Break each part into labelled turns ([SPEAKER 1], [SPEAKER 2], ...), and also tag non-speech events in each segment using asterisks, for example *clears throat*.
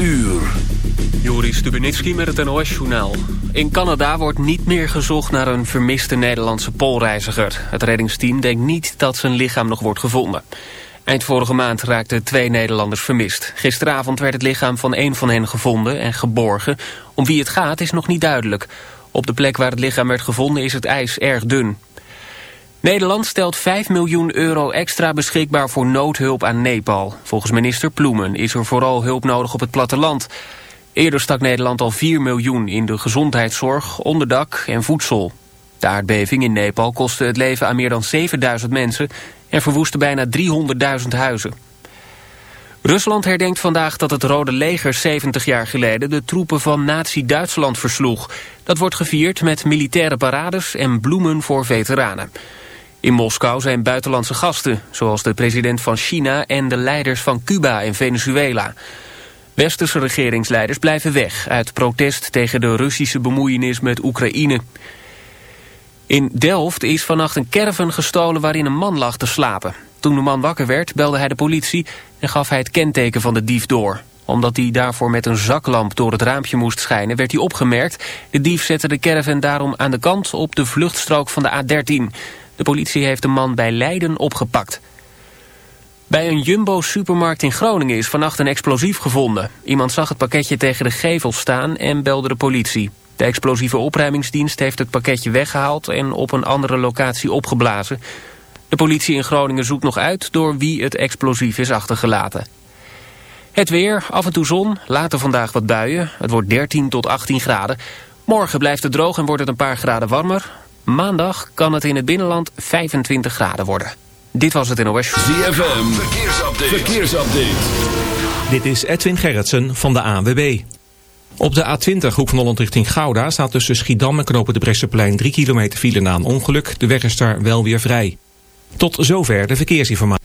[SPEAKER 1] uur.
[SPEAKER 2] Joris met het NOS-journaal. In Canada wordt niet meer gezocht naar een vermiste Nederlandse poolreiziger. Het reddingsteam denkt niet dat zijn lichaam nog wordt gevonden. Eind vorige maand raakten twee Nederlanders vermist. Gisteravond werd het lichaam van één van hen gevonden en geborgen. Om wie het gaat is nog niet duidelijk. Op de plek waar het lichaam werd gevonden is het ijs erg dun. Nederland stelt 5 miljoen euro extra beschikbaar voor noodhulp aan Nepal. Volgens minister Ploemen is er vooral hulp nodig op het platteland. Eerder stak Nederland al 4 miljoen in de gezondheidszorg, onderdak en voedsel. De aardbeving in Nepal kostte het leven aan meer dan 7000 mensen... en verwoestte bijna 300.000 huizen. Rusland herdenkt vandaag dat het Rode Leger 70 jaar geleden... de troepen van nazi-Duitsland versloeg. Dat wordt gevierd met militaire parades en bloemen voor veteranen. In Moskou zijn buitenlandse gasten, zoals de president van China... en de leiders van Cuba en Venezuela... Westerse regeringsleiders blijven weg... uit protest tegen de Russische bemoeienis met Oekraïne. In Delft is vannacht een caravan gestolen waarin een man lag te slapen. Toen de man wakker werd, belde hij de politie... en gaf hij het kenteken van de dief door. Omdat hij daarvoor met een zaklamp door het raampje moest schijnen... werd hij opgemerkt. De dief zette de caravan daarom aan de kant op de vluchtstrook van de A13. De politie heeft de man bij Leiden opgepakt. Bij een Jumbo-supermarkt in Groningen is vannacht een explosief gevonden. Iemand zag het pakketje tegen de gevel staan en belde de politie. De explosieve opruimingsdienst heeft het pakketje weggehaald... en op een andere locatie opgeblazen. De politie in Groningen zoekt nog uit door wie het explosief is achtergelaten. Het weer, af en toe zon, later vandaag wat buien. Het wordt 13 tot 18 graden. Morgen blijft het droog en wordt het een paar graden warmer. Maandag kan het in het binnenland 25 graden worden. Dit was het NOS.
[SPEAKER 1] ZFM, verkeersupdate. verkeersupdate.
[SPEAKER 3] Dit is Edwin Gerritsen van de ANWB. Op de A20 hoek van Holland richting Gouda staat tussen Schiedam en Knopen de Bresseplein 3 kilometer file na een ongeluk. De weg is daar wel weer vrij. Tot zover de verkeersinformatie.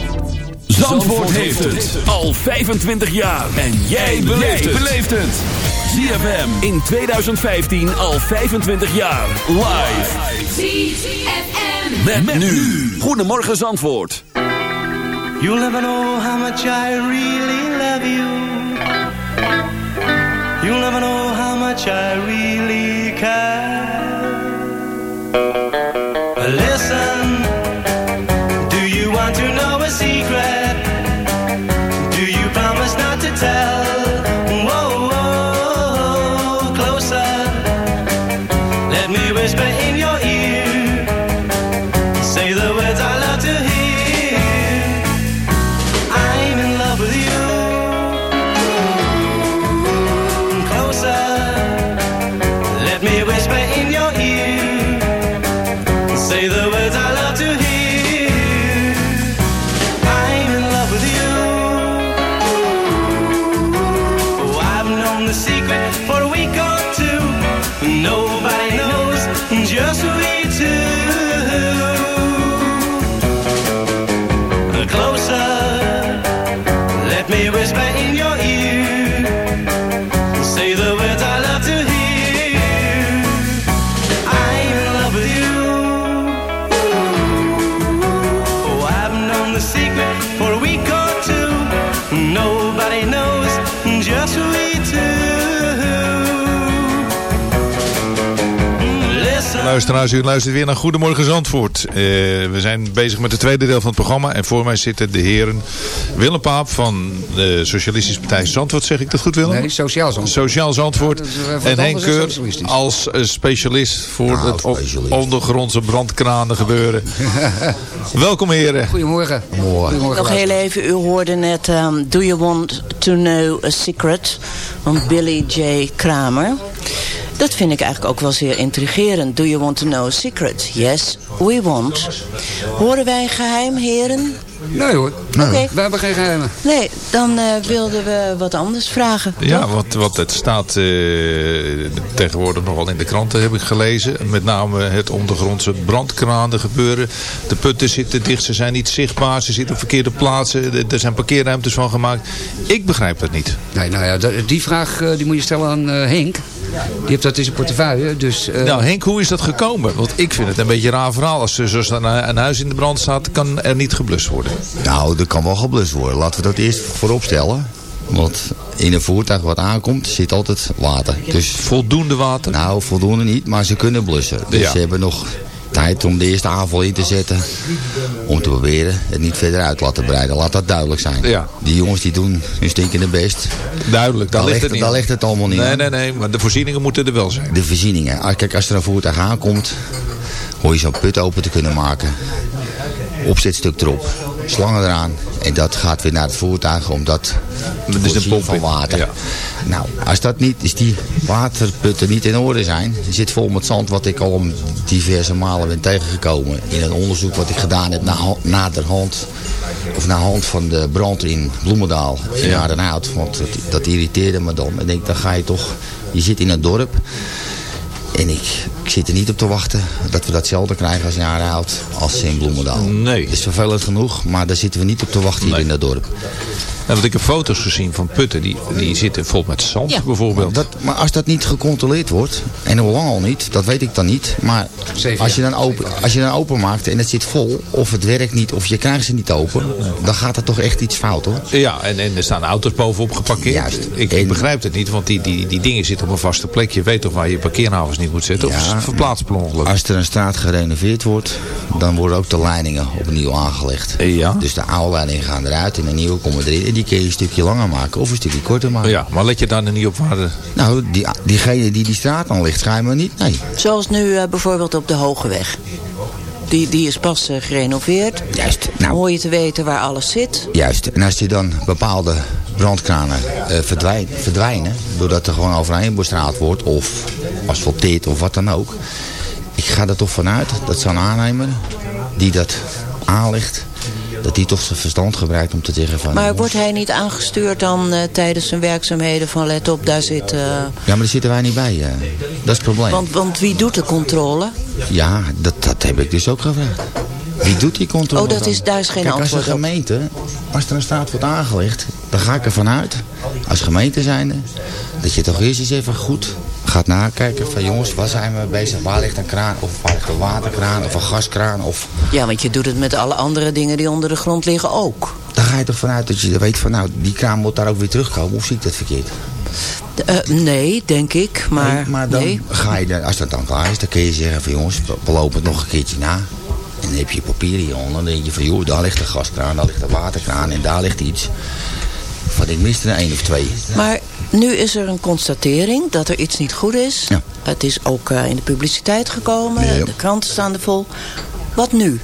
[SPEAKER 1] Zandvoort heeft het al 25 jaar. En jij beleeft het. ZFM in 2015 al 25 jaar. Live.
[SPEAKER 4] ZFM.
[SPEAKER 1] Met, nu. Goedemorgen Zandvoort.
[SPEAKER 5] You'll never know how much I really love you. You'll never know how much I really care.
[SPEAKER 6] Luisteraars, u luistert weer naar Goedemorgen Zandvoort. Eh, we zijn bezig met het tweede deel van het programma. En voor mij zitten de heren Willem Paap van de Socialistische Partij Zandvoort. Zeg ik dat goed Willem?
[SPEAKER 7] Nee, sociaal Zandvoort.
[SPEAKER 6] Sociaal Zandvoort.
[SPEAKER 7] Ja, eh,
[SPEAKER 6] en Henk Keur
[SPEAKER 7] socialistisch.
[SPEAKER 6] als eh, specialist voor
[SPEAKER 8] Nou,
[SPEAKER 6] het
[SPEAKER 8] specialist.
[SPEAKER 6] ondergrondse brandkranen gebeuren. *laughs* Welkom heren.
[SPEAKER 7] Goedemorgen. Goedemorgen.
[SPEAKER 9] Nog heel even, u hoorde net um, Do You Want To Know A Secret van Billy J. Kramer. Dat vind ik eigenlijk ook wel zeer intrigerend. Do you want to know a secret? Yes, we want. Horen wij een geheim, heren?
[SPEAKER 7] Nee hoor.
[SPEAKER 9] Oké.
[SPEAKER 7] We hebben geen geheimen.
[SPEAKER 9] Nee, dan eh, wilden we wat anders vragen.
[SPEAKER 6] Ja, want, want het staat eh, tegenwoordig nogal in de kranten, heb ik gelezen. Met name het ondergrondse brandkranen gebeuren. De putten zitten dicht, ze zijn niet zichtbaar, ze zitten op verkeerde plaatsen. Er- zijn parkeerruimtes van gemaakt. Ik begrijp dat niet.
[SPEAKER 7] Nee, nou ja, die vraag eh, die moet je stellen aan eh, Henk. Die heeft dat in zijn portefeuille. Dus, eh,
[SPEAKER 6] Nou Henk, hoe is dat gekomen? Want ik vind het een beetje een raar verhaal. Als er een, een huis in de brand staat, kan er niet geblust worden.
[SPEAKER 8] Nou, er kan wel geblust worden. Laten we dat eerst voorop stellen. Want in een voertuig wat aankomt, zit altijd water. Dus,
[SPEAKER 6] Voldoende water?
[SPEAKER 8] nou, voldoende niet, maar ze kunnen blussen. Dus
[SPEAKER 6] Ja.
[SPEAKER 8] ze hebben nog tijd om de eerste aanval in te zetten. Om te proberen het niet verder uit te laten breiden. Laat dat duidelijk zijn.
[SPEAKER 6] Ja.
[SPEAKER 8] Die jongens die doen hun stinkende best.
[SPEAKER 6] Duidelijk, daar ligt
[SPEAKER 8] ligt
[SPEAKER 6] het niet
[SPEAKER 8] daar ligt het allemaal niet
[SPEAKER 6] Nee,
[SPEAKER 8] aan.
[SPEAKER 6] nee, nee, maar de voorzieningen moeten er wel zijn.
[SPEAKER 8] De voorzieningen. Ah, Kijk, als er een voertuig aankomt, hoor je zo'n put open te kunnen maken. Opzetstuk erop, slangen eraan. En dat gaat weer naar het voertuig omdat
[SPEAKER 6] Dat is de
[SPEAKER 8] voorzien
[SPEAKER 6] pomp
[SPEAKER 8] van water.
[SPEAKER 6] Ja.
[SPEAKER 8] Nou, als dat niet, als die waterputten niet in orde zijn, die zit vol met zand wat ik al om diverse malen ben tegengekomen. In een onderzoek wat ik gedaan heb na, naderhand, of na hand van de brand in Bloemendaal in
[SPEAKER 6] Ja.
[SPEAKER 8] Aardenhout. Want dat, dat irriteerde me dan. Ik denk, dan ga je toch, je zit in een dorp. En ik, ik zit er niet op te wachten dat we datzelfde krijgen als in Aardenhout als in Bloemendaal.
[SPEAKER 6] Nee.
[SPEAKER 8] Dat is vervelend genoeg, maar daar zitten we niet op te wachten hier
[SPEAKER 6] Nee.
[SPEAKER 8] in dat dorp.
[SPEAKER 6] Want ik heb foto's gezien van putten, die, die zitten vol met zand bijvoorbeeld.
[SPEAKER 8] Dat, maar als dat niet gecontroleerd wordt, en hoe lang al niet, dat weet ik dan niet. Maar als je, dan open, als je dan open maakt en het zit vol, of het werkt niet, of je krijgt ze niet open, dan gaat er toch echt iets fout hoor.
[SPEAKER 6] Ja, en, en er staan auto's bovenop geparkeerd.
[SPEAKER 8] Juist.
[SPEAKER 6] Ik,
[SPEAKER 8] En-
[SPEAKER 6] begrijp het niet, want die, die, die dingen zitten op een vaste plek. Je weet toch waar je parkeerhavens niet moet zetten? Of is het verplaatst per ongeluk?
[SPEAKER 8] Als er een straat gerenoveerd wordt, dan worden ook de leidingen opnieuw aangelegd.
[SPEAKER 6] Ja.
[SPEAKER 8] Dus de oude leidingen gaan eruit en de nieuwe komen erin. Die kun je een stukje langer maken of een stukje korter maken.
[SPEAKER 6] Ja, maar let je daar dan niet op waar de...
[SPEAKER 8] Nou, die, diegene die die straat aanlegt, schijnbaar niet. Nee.
[SPEAKER 9] Zoals nu eh, bijvoorbeeld op de Hoge Weg. Die, die is pas eh, gerenoveerd.
[SPEAKER 8] Juist. Nou,
[SPEAKER 9] hoor je te weten waar alles zit.
[SPEAKER 8] Juist. En als die dan bepaalde brandkranen eh, verdwijn- verdwijnen, doordat er gewoon overheen bestraald wordt of asfalteerd of wat dan ook. Ik ga er toch vanuit dat zo'n aannemer die dat aanlegt, dat die toch zijn verstand gebruikt om te zeggen van...
[SPEAKER 9] Maar wordt hij niet aangestuurd dan eh, tijdens zijn werkzaamheden van let op, daar zit... eh,
[SPEAKER 8] Ja, maar daar zitten wij niet bij. eh. dat is het probleem.
[SPEAKER 9] want, want wie doet de controle?
[SPEAKER 8] Ja, dat, dat heb ik dus ook gevraagd. Wie doet die controle
[SPEAKER 9] Oh, dat
[SPEAKER 8] dan?
[SPEAKER 9] is- daar is geen
[SPEAKER 8] Kijk,
[SPEAKER 9] antwoord
[SPEAKER 8] als de gemeente, als er een straat wordt aangelegd, dan ga ik ervan uit, als gemeente zijnde, dat je toch eerst eens even goed gaat nakijken van jongens, waar zijn we bezig? Waar ligt een kraan? Of waar ligt een waterkraan? Of een gaskraan? Of
[SPEAKER 9] Ja, want je doet het met alle andere dingen die onder de grond liggen ook.
[SPEAKER 8] dan ga je toch vanuit dat je weet van nou, die kraan moet daar ook weer terugkomen. Of zie ik dat verkeerd?
[SPEAKER 9] Eh, nee, denk ik. Maar,
[SPEAKER 8] Nee, maar dan
[SPEAKER 9] nee.
[SPEAKER 8] ga je, als dat dan klaar is, dan kun je zeggen van jongens, we lopen het nog een keertje na. En dan heb je papier hieronder. Dan denk je van joh, daar ligt een gaskraan, daar ligt een waterkraan en daar ligt iets. Van ik miste er één of twee.
[SPEAKER 9] Maar nu is er een constatering dat er iets niet goed is.
[SPEAKER 8] Ja.
[SPEAKER 9] Het is ook eh, in de publiciteit gekomen.
[SPEAKER 8] Ja.
[SPEAKER 9] De kranten staan er vol. Wat nu?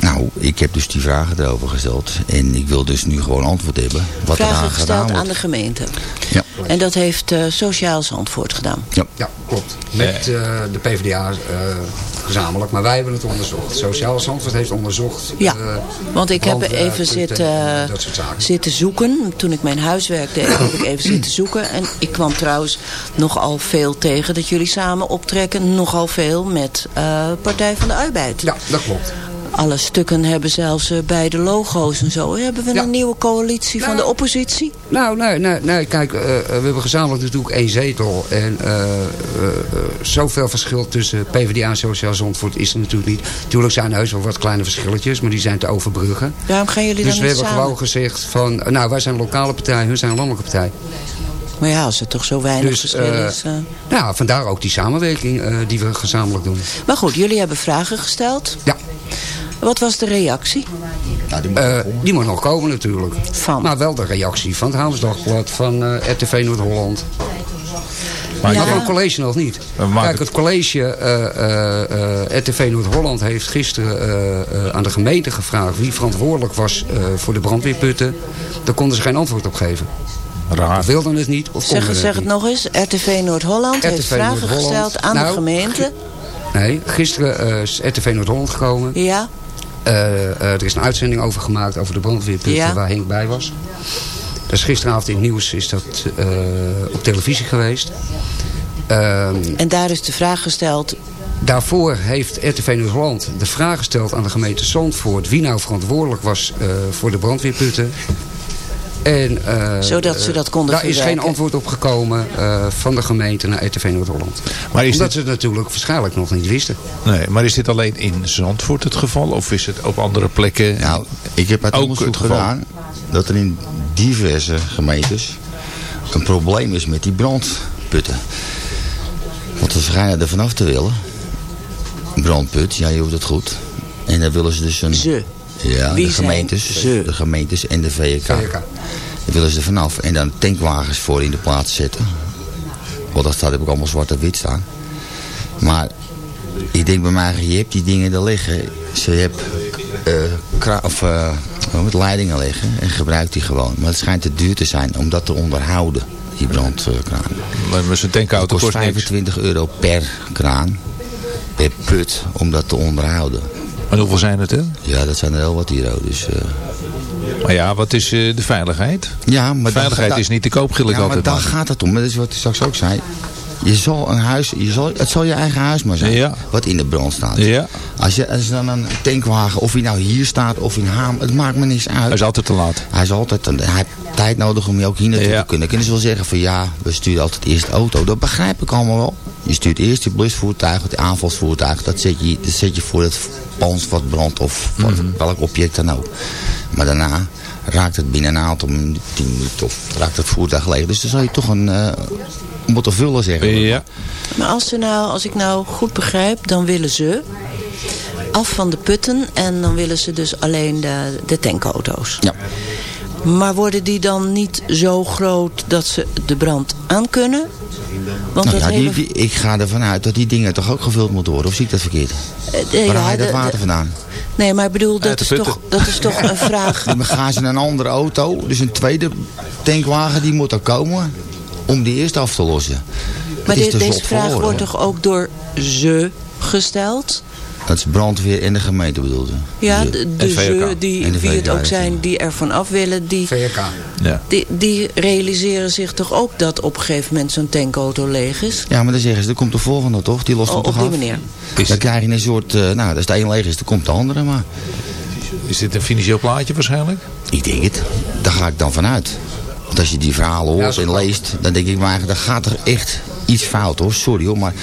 [SPEAKER 8] Nou, ik heb dus die vragen erover gesteld. En ik wil dus nu gewoon antwoord hebben. Wat er
[SPEAKER 9] Vragen
[SPEAKER 8] aan gedaan
[SPEAKER 9] gesteld aan
[SPEAKER 8] wordt.
[SPEAKER 9] de gemeente.
[SPEAKER 8] Ja.
[SPEAKER 9] En dat heeft eh, Sociaal Zandvoort gedaan.
[SPEAKER 8] Ja.
[SPEAKER 7] Ja, klopt. Met eh, de PvdA eh, gezamenlijk. Maar wij hebben het onderzocht. Sociaal Zandvoort heeft onderzocht.
[SPEAKER 9] Ja,
[SPEAKER 7] eh,
[SPEAKER 9] want ik heb even zitten, zitten zoeken. Toen ik mijn huiswerk deed, heb ik even *clears throat* zitten zoeken. En ik kwam trouwens nogal veel tegen dat jullie samen optrekken. Nogal veel met eh, Partij van de Arbeid.
[SPEAKER 7] Ja, dat klopt.
[SPEAKER 9] Alle stukken hebben zelfs eh, bij de logo's en zo. Hebben we
[SPEAKER 7] Ja.
[SPEAKER 9] een nieuwe coalitie van de oppositie?
[SPEAKER 7] Nou, nee, nee, nee kijk, eh, eh, we hebben gezamenlijk natuurlijk één zetel. En zoveel verschil tussen PvdA en Sociaal Zandvoort is er natuurlijk niet. Tuurlijk zijn er heus wel wat kleine verschilletjes, maar die zijn te overbruggen.
[SPEAKER 9] Waarom gaan jullie
[SPEAKER 7] Dus
[SPEAKER 9] dan
[SPEAKER 7] we hebben
[SPEAKER 9] samen?
[SPEAKER 7] gewoon gezegd van, nou wij zijn een lokale partij, hun zijn een landelijke partij.
[SPEAKER 9] Maar ja, als er toch zo weinig
[SPEAKER 7] Dus,
[SPEAKER 9] verschil is... eh.
[SPEAKER 7] Nou, vandaar ook die samenwerking die we gezamenlijk doen.
[SPEAKER 9] Maar goed, jullie hebben vragen gesteld.
[SPEAKER 7] Ja.
[SPEAKER 9] Wat was de reactie?
[SPEAKER 7] Eh, die moet nog komen natuurlijk.
[SPEAKER 9] Van?
[SPEAKER 7] Maar wel de reactie van het Hamersdagblad, van eh, RTV Noord-Holland. Maar
[SPEAKER 9] Ja.
[SPEAKER 7] van het college nog niet. Kijk, het college eh, eh, eh, RTV Noord-Holland heeft gisteren eh, eh, aan de gemeente gevraagd... wie verantwoordelijk was eh, voor de brandweerputten. Daar konden ze geen antwoord op geven.
[SPEAKER 6] Raar.
[SPEAKER 7] Of wilden het niet, of
[SPEAKER 9] Zeg,
[SPEAKER 7] konden
[SPEAKER 9] zeg het
[SPEAKER 7] niet.
[SPEAKER 9] nog eens. RTV Noord-Holland heeft vragen gesteld aan de
[SPEAKER 7] Nou,
[SPEAKER 9] gemeente.
[SPEAKER 7] Nee, gisteren eh, is RTV Noord-Holland gekomen.
[SPEAKER 9] Ja,
[SPEAKER 7] Eh, eh, er is een uitzending over gemaakt over de brandweerputten
[SPEAKER 9] Ja.
[SPEAKER 7] waar Henk bij was. Dus gisteravond in het nieuws is dat eh, op televisie geweest. Ehm,
[SPEAKER 9] en daar is de vraag gesteld.
[SPEAKER 7] daarvoor heeft RTV Noord-Holland de vraag gesteld aan de gemeente Zandvoort... wie nou verantwoordelijk was eh, voor de brandweerputten. En, eh,
[SPEAKER 9] Zodat ze dat konden
[SPEAKER 7] Daar is geen antwoord op gekomen eh, van de gemeente naar RTV Noord-Holland.
[SPEAKER 6] Maar is
[SPEAKER 7] Omdat
[SPEAKER 6] dit-
[SPEAKER 7] ze het natuurlijk waarschijnlijk nog niet wisten.
[SPEAKER 6] Nee, maar is dit alleen in Zandvoort het geval? Of is het op andere plekken?
[SPEAKER 8] Nou, ik heb uit
[SPEAKER 6] Ook
[SPEAKER 8] onderzoek
[SPEAKER 6] het geval.
[SPEAKER 8] gedaan dat er in diverse gemeentes een probleem is met die brandputten. Want ze schijnen er vanaf te willen. Een brandput, ja je hoort het goed. En dan willen ze dus een...
[SPEAKER 9] Ze.
[SPEAKER 8] Ja,
[SPEAKER 9] Wie
[SPEAKER 8] de
[SPEAKER 9] zijn
[SPEAKER 8] gemeentes,
[SPEAKER 9] ze?
[SPEAKER 8] de gemeentes en de VK.
[SPEAKER 7] VK.
[SPEAKER 8] Daar willen ze er vanaf en dan tankwagens voor in de plaats zetten. Want dat staat heb ik allemaal zwart op wit staan. Maar ik denk bij mij, je hebt die dingen er liggen. Ze hebt eh, kra- of, eh, met leidingen liggen en gebruikt die gewoon. Maar het schijnt te duur te zijn om dat te onderhouden, die brandkraan.
[SPEAKER 6] Maar met zo'n tankauto
[SPEAKER 8] Het kost
[SPEAKER 6] kost niks.
[SPEAKER 8] 25 euro per kraan, per put, om dat te onderhouden.
[SPEAKER 6] En hoeveel zijn het er?
[SPEAKER 8] Ja, dat zijn er heel wat hier. Dus, eh,
[SPEAKER 6] Maar ja, wat is eh, de veiligheid?
[SPEAKER 8] ja, maar
[SPEAKER 6] Veiligheid
[SPEAKER 8] dan-
[SPEAKER 6] is niet te koop,
[SPEAKER 8] Ja, maar
[SPEAKER 6] altijd
[SPEAKER 8] daar
[SPEAKER 6] maar.
[SPEAKER 8] gaat het om. Dat is wat ik straks ook zei. Je zal een huis, je zal, het zal je eigen huis maar zijn.
[SPEAKER 6] Ja.
[SPEAKER 8] Wat in de brand staat.
[SPEAKER 6] Ja.
[SPEAKER 8] Als je als je dan een tankwagen, of hij nou hier staat of in Haam, het maakt me niks uit.
[SPEAKER 6] Hij is altijd te laat.
[SPEAKER 8] Hij is altijd, hij heeft tijd nodig om je ook hier naartoe
[SPEAKER 6] Ja.
[SPEAKER 8] te kunnen. Kunnen ze wel zeggen van ja, we sturen altijd eerst de auto. Dat begrijp ik allemaal wel. Je stuurt eerst je blusvoertuig, het aanvalsvoertuig. Dat zet je, dat zet je voor het pans wat brandt of wat-
[SPEAKER 6] Mhm.
[SPEAKER 8] welk object dan ook. Maar daarna raakt het binnen een aantal minuten of raakt het voertuig leeg. Dus dan zal je toch een eh moeten vullen zeggen. we.
[SPEAKER 6] Ja.
[SPEAKER 9] Maar als, ze nou, als ik nou goed begrijp, dan willen ze af van de putten. En dan willen ze dus alleen de, de tankauto's.
[SPEAKER 8] Ja.
[SPEAKER 9] Maar worden die dan niet zo groot dat ze de brand aan kunnen? Want
[SPEAKER 8] Nou
[SPEAKER 9] dat
[SPEAKER 8] ja, die,
[SPEAKER 9] hele...
[SPEAKER 8] die- ik ga ervan uit dat die dingen toch ook gevuld moeten worden. Of zie ik dat verkeerd?
[SPEAKER 9] eh, eh,
[SPEAKER 8] Waar
[SPEAKER 9] ja,
[SPEAKER 8] haal je dat water
[SPEAKER 9] de-
[SPEAKER 8] vandaan?
[SPEAKER 9] Nee, maar ik bedoel, dat is, toch, dat is toch een *laughs* vraag...
[SPEAKER 8] Dan gaan ze in een andere auto, dus een tweede tankwagen, die moet er komen om die eerst af te lossen.
[SPEAKER 9] Maar de-
[SPEAKER 8] te
[SPEAKER 9] deze vraag wordt toch ook door ze gesteld?
[SPEAKER 8] Dat is brandweer en de gemeente bedoelde.
[SPEAKER 9] Ja,
[SPEAKER 8] De-
[SPEAKER 9] ze die,
[SPEAKER 8] de
[SPEAKER 9] wie het ook zijn, die er vanaf willen, die,
[SPEAKER 7] VK.
[SPEAKER 6] Ja.
[SPEAKER 9] die, die realiseren zich toch ook dat op een gegeven moment zo'n tankauto leeg is?
[SPEAKER 8] Ja, maar dan zeggen ze, er komt de volgende toch? Die lost
[SPEAKER 9] Oh,
[SPEAKER 8] hem
[SPEAKER 9] op
[SPEAKER 8] toch
[SPEAKER 9] die
[SPEAKER 8] af?
[SPEAKER 9] manier.
[SPEAKER 6] Is,
[SPEAKER 8] Dan krijg je een soort, eh, nou, als de een leeg is, dan komt de andere. Maar
[SPEAKER 6] is dit een financieel plaatje waarschijnlijk?
[SPEAKER 8] ik denk het, daar ga ik dan vanuit. Want als je die verhalen hoort en leest, dan denk ik maar, dan gaat er echt iets fout hoor. Sorry hoor, maar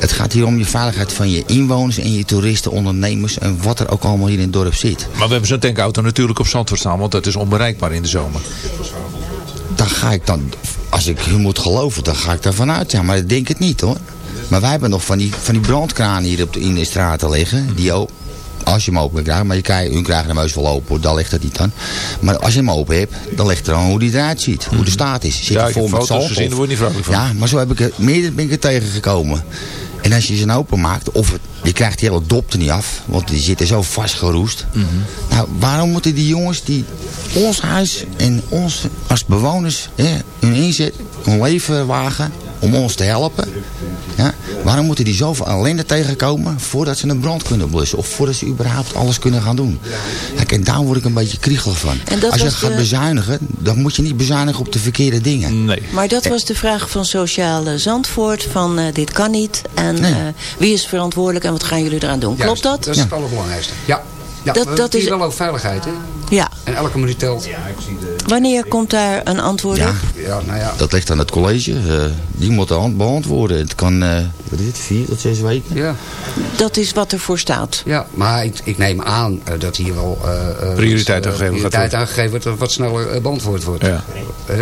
[SPEAKER 8] het gaat hier om je veiligheid van je inwoners en je toeristen, ondernemers en wat er ook allemaal hier in het dorp zit.
[SPEAKER 6] Maar we hebben zo'n tankauto natuurlijk op Zandvoort staan, want dat is onbereikbaar in de zomer.
[SPEAKER 8] Dan ga ik dan, als ik u moet geloven, dan ga ik daar vanuit. Ja, maar ik denk het niet hoor. Maar wij hebben nog van die, van die brandkranen hier op de, in de straten liggen. Die ook, als je hem open krijgt, maar je krijgt, hun krijgen hem heus wel open daar ligt het niet aan. Maar als je hem open hebt, dan ligt er aan hoe die eruit ziet. Hoe de staat is. Zit
[SPEAKER 6] Ja, ik
[SPEAKER 8] vol
[SPEAKER 6] heb
[SPEAKER 8] met
[SPEAKER 6] foto's gezien, daar word je niet vrolijk van.
[SPEAKER 8] Ja, maar zo heb ik er, meer ben ik er tegengekomen. En als je ze nou open maakt, of het, je krijgt die hele dop er niet af, want die zitten zo vastgeroest. Nou, waarom moeten die jongens die ons huis en ons als bewoners hè, hun inzet, hun leven wagen om ons te helpen. Ja, waarom moeten die zoveel ellende tegenkomen voordat ze een brand kunnen blussen? Of voordat ze überhaupt alles kunnen gaan doen? Kijk, en daar word ik een beetje kriegelig van. Als je gaat
[SPEAKER 9] de-
[SPEAKER 8] bezuinigen, dan moet je niet bezuinigen op de verkeerde dingen.
[SPEAKER 6] Nee.
[SPEAKER 9] Maar dat was de vraag van Sociale Zandvoort, van eh, dit kan niet. En
[SPEAKER 8] Nee.
[SPEAKER 9] eh, wie is verantwoordelijk en wat gaan jullie eraan doen? Klopt
[SPEAKER 7] Juist,
[SPEAKER 9] dat?
[SPEAKER 7] Dat is
[SPEAKER 8] Ja.
[SPEAKER 7] het allerbelangrijkste. Ja. Ja
[SPEAKER 9] Dat-
[SPEAKER 7] dat, is wel over veiligheid, hè?
[SPEAKER 9] Ja.
[SPEAKER 7] En elke minuut telt.
[SPEAKER 9] Wanneer komt daar een antwoord
[SPEAKER 8] Ja,
[SPEAKER 9] op?
[SPEAKER 7] Ja, nou ja.
[SPEAKER 8] dat ligt aan het college. Eh, die moet aan beantwoorden. Het kan, eh, wat is het, vier tot zes weken?
[SPEAKER 7] Ja,
[SPEAKER 9] Dat is wat ervoor staat.
[SPEAKER 7] ja. maar ik, ik neem aan eh, dat hier wel... eh, eh,
[SPEAKER 6] Prioriteit
[SPEAKER 7] wat,
[SPEAKER 6] aangegeven gaat
[SPEAKER 7] prioriteit aangegeven wordt dat wat sneller beantwoord wordt.
[SPEAKER 6] Ja.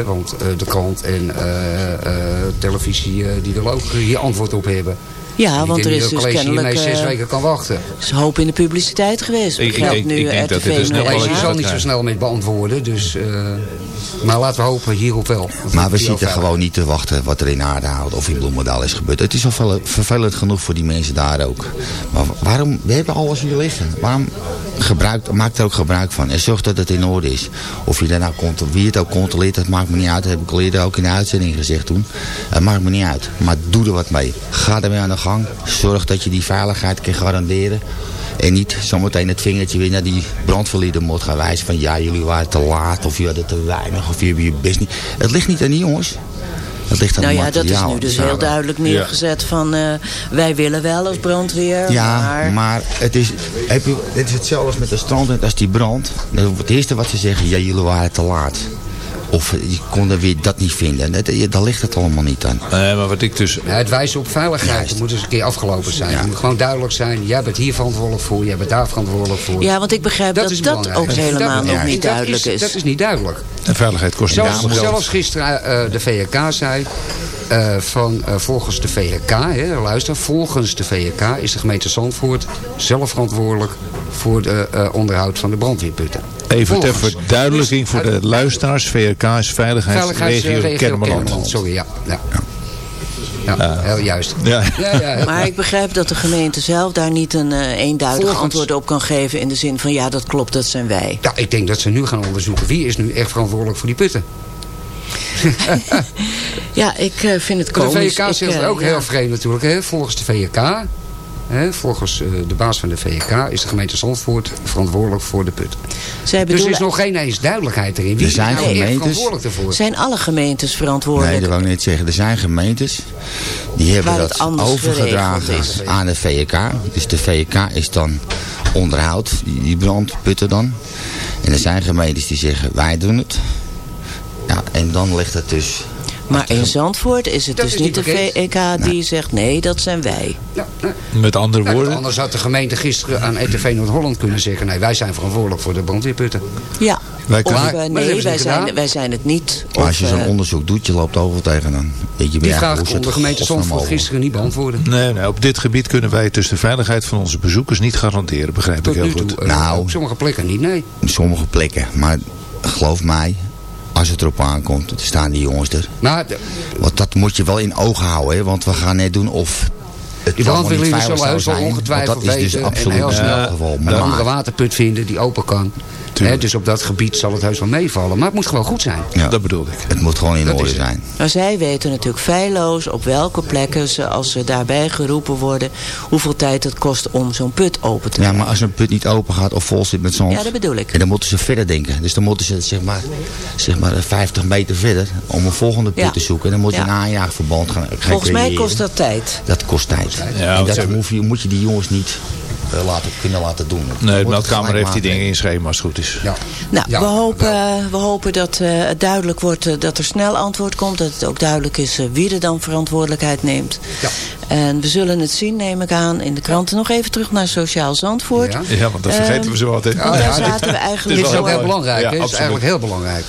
[SPEAKER 7] Want eh, de krant en eh, eh, televisie die willen ook hier antwoord op hebben.
[SPEAKER 9] Ja,
[SPEAKER 7] Ik
[SPEAKER 9] want er is
[SPEAKER 7] het
[SPEAKER 9] dus kennelijk
[SPEAKER 7] hiermee zes
[SPEAKER 9] eh,
[SPEAKER 7] weken kan wachten.
[SPEAKER 9] is hoop in de publiciteit geweest.
[SPEAKER 6] Ik- ik
[SPEAKER 9] nu
[SPEAKER 6] ik denk dat dit
[SPEAKER 9] RTV
[SPEAKER 6] een snel
[SPEAKER 7] zal niet zo snel mee beantwoorden. Dus, eh, maar laten we hopen hierop wel.
[SPEAKER 8] Maar we
[SPEAKER 7] is
[SPEAKER 8] zitten gewoon niet te wachten wat er in Aardehout of in Bloemendaal is gebeurd. Het is al vervel- vervelend genoeg voor die mensen daar ook. Maar waarom, we hebben alles hier liggen. Waarom gebruikt, maakt er ook gebruik van en zorg dat het in orde is. Of je daarna komt, wie het ook controleert, dat maakt me niet uit. Dat heb ik al eerder ook in de uitzending gezegd toen. Het maakt me niet uit. Maar doe er wat mee. Ga ermee aan de gang. Zorg dat je die veiligheid kan garanderen. En niet zometeen het vingertje weer naar die brandverlieden moet gaan wijzen. Van ja, jullie waren te laat of jullie hadden te weinig of jullie hebben je best niet. Het ligt niet aan die jongens. Het ligt aan
[SPEAKER 9] Nou ja, dat is nu dus heel duidelijk neergezet van... eh, wij willen wel als brandweer,
[SPEAKER 8] Ja,
[SPEAKER 9] maar...
[SPEAKER 8] maar, het, is, heb je, het is hetzelfde als met de strand als die brand. Het eerste wat ze zeggen, ja, jullie waren te laat. Of je kon weer dat niet vinden. Dat, daar ligt het allemaal niet aan.
[SPEAKER 6] Nee, maar wat ik dus...
[SPEAKER 7] Ja, het wijzen op veiligheid dat moet eens een keer afgelopen zijn. Het moet gewoon duidelijk zijn. Jij bent hier verantwoordelijk voor. Jij bent daar verantwoordelijk voor.
[SPEAKER 9] Ja, want ik begrijp dat
[SPEAKER 7] is
[SPEAKER 9] dat,
[SPEAKER 7] belangrijk.
[SPEAKER 9] ook helemaal
[SPEAKER 7] Dat-
[SPEAKER 9] nog
[SPEAKER 7] ja,
[SPEAKER 9] niet
[SPEAKER 7] dat
[SPEAKER 9] duidelijk is.
[SPEAKER 7] Dat is niet duidelijk.
[SPEAKER 6] En veiligheid kost niet
[SPEAKER 7] Zelfs,
[SPEAKER 6] geld.
[SPEAKER 7] zelfs gisteren eh, de VHK zei... eh, van, eh, volgens de VHK, hè, luister, volgens de VHK is de gemeente Zandvoort zelf verantwoordelijk voor de eh, onderhoud van de brandweerputten.
[SPEAKER 6] Even ter verduidelijking voor de luisteraars. VRK is Veiligheidsregio Kennemerland.
[SPEAKER 7] Sorry, ja. Ja, ja. heel juist.
[SPEAKER 6] Ja.
[SPEAKER 7] Ja, ja, *laughs*
[SPEAKER 9] Maar ik begrijp dat de gemeente zelf daar niet een eh, eenduidig
[SPEAKER 7] Volgens-
[SPEAKER 9] antwoord op kan geven... in de zin van ja, dat klopt, dat zijn wij.
[SPEAKER 7] Ja, ik denk dat ze nu gaan onderzoeken wie is nu echt verantwoordelijk voor die putten. *laughs*
[SPEAKER 9] Ja, ik eh, vind het
[SPEAKER 7] De
[SPEAKER 9] komisch.
[SPEAKER 7] VK
[SPEAKER 9] Ik,
[SPEAKER 7] zegt
[SPEAKER 9] eh,
[SPEAKER 7] ook heel vreemd natuurlijk. Hè? Volgens de VK, hè, volgens eh, de baas van de VK, is de gemeente Zandvoort verantwoordelijk voor de put.
[SPEAKER 9] Zij
[SPEAKER 7] Dus er is nog geen eens duidelijkheid erin. Wie
[SPEAKER 8] Er
[SPEAKER 7] is
[SPEAKER 8] zijn
[SPEAKER 7] nou
[SPEAKER 8] gemeentes-
[SPEAKER 7] verantwoordelijk daarvoor?
[SPEAKER 9] zijn alle gemeentes
[SPEAKER 8] Nee,
[SPEAKER 9] verantwoordelijk?
[SPEAKER 8] dat wou ik net zeggen. Er zijn gemeentes die hebben dat overgedragen aan de VK. Dus de VK is dan onderhoud, die, die brandputten dan. En er zijn gemeentes die zeggen, wij doen het. Ja, en dan ligt het dus...
[SPEAKER 9] Maar in Zandvoort is het
[SPEAKER 7] Dat
[SPEAKER 9] dus
[SPEAKER 7] is
[SPEAKER 9] niet de
[SPEAKER 7] bekend.
[SPEAKER 9] VK die zegt nee, dat zijn wij.
[SPEAKER 7] Ja, nee.
[SPEAKER 6] Met andere woorden.
[SPEAKER 7] anders had de gemeente gisteren aan ETV Noord-Holland kunnen zeggen... nee, wij zijn verantwoordelijk voor de brandweerputten.
[SPEAKER 9] Ja,
[SPEAKER 6] Wij
[SPEAKER 9] of
[SPEAKER 6] kunnen-
[SPEAKER 9] eh,
[SPEAKER 7] Maar
[SPEAKER 9] nee, wij zijn, wij zijn het niet.
[SPEAKER 8] Maar als je zo'n
[SPEAKER 9] eh,
[SPEAKER 8] onderzoek doet, je loopt overal tegen dan. Weet je,
[SPEAKER 7] Die
[SPEAKER 8] ja,
[SPEAKER 7] vraag kon de gemeente Zandvoort gisteren niet beantwoorden.
[SPEAKER 6] Nee, nee, op dit gebied kunnen wij tussen de veiligheid van onze bezoekers niet garanderen. Begrijp ik heel goed.
[SPEAKER 7] toe. eh,
[SPEAKER 8] Nou.
[SPEAKER 7] Op sommige plekken niet, nee.
[SPEAKER 8] In sommige plekken. Maar geloof mij, als het erop aankomt, staan die jongens er.
[SPEAKER 7] De,
[SPEAKER 8] Want dat moet je wel in ogen houden, hè? want we gaan net doen of het
[SPEAKER 7] die brandweerlieden zullen heus wel ongetwijfeld
[SPEAKER 8] dat is dus
[SPEAKER 7] weten en
[SPEAKER 8] absoluut
[SPEAKER 7] heel snel
[SPEAKER 8] geval.
[SPEAKER 7] een andere waterput vinden die open kan. Dus op dat gebied zal het heus wel meevallen. Maar het moet gewoon goed zijn.
[SPEAKER 8] ja,
[SPEAKER 6] Dat bedoelde ik.
[SPEAKER 8] het moet gewoon in
[SPEAKER 7] Dat
[SPEAKER 8] orde zijn.
[SPEAKER 9] Maar zij weten natuurlijk feilloos op welke plekken ze, als ze daarbij geroepen worden, hoeveel tijd het kost om zo'n put open te
[SPEAKER 8] Ja, maar als een put niet open gaat of vol zit met zand,
[SPEAKER 9] Ja, dat bedoel ik.
[SPEAKER 8] en dan moeten ze verder denken. Dus dan moeten ze zeg maar, zeg maar 50 meter verder om een volgende put
[SPEAKER 9] Ja.
[SPEAKER 8] te zoeken. En dan moet je
[SPEAKER 9] Ja.
[SPEAKER 8] een aanjaagverband gaan, gaan
[SPEAKER 9] Volgens mij kost dat tijd.
[SPEAKER 8] Dat kost tijd.
[SPEAKER 6] Ja,
[SPEAKER 8] en dat
[SPEAKER 6] ze hebben-
[SPEAKER 8] moet je, moet je die jongens niet laten, kunnen laten doen.
[SPEAKER 6] Nee, de meldkamer heeft die dingen in schema als het goed is.
[SPEAKER 7] Ja.
[SPEAKER 9] Nou,
[SPEAKER 7] Ja,
[SPEAKER 9] we, hopen,
[SPEAKER 7] wel.
[SPEAKER 9] we hopen dat eh, het duidelijk wordt eh, dat er snel antwoord komt. Dat het ook duidelijk is eh, wie er dan verantwoordelijkheid neemt.
[SPEAKER 7] Ja.
[SPEAKER 9] En we zullen het zien, neem ik aan, in de kranten. Nog even terug naar Sociaal Zandvoort.
[SPEAKER 7] Ja.
[SPEAKER 6] Ja, want dat vergeten we zo altijd.
[SPEAKER 9] Want
[SPEAKER 7] ja,
[SPEAKER 9] daar
[SPEAKER 7] dit-
[SPEAKER 9] zaten we
[SPEAKER 7] Dit
[SPEAKER 9] eigenlijk
[SPEAKER 7] is
[SPEAKER 6] wel
[SPEAKER 7] ook
[SPEAKER 9] voor.
[SPEAKER 7] heel belangrijk.
[SPEAKER 6] Ja,
[SPEAKER 7] is
[SPEAKER 6] absoluut.
[SPEAKER 7] eigenlijk heel belangrijk.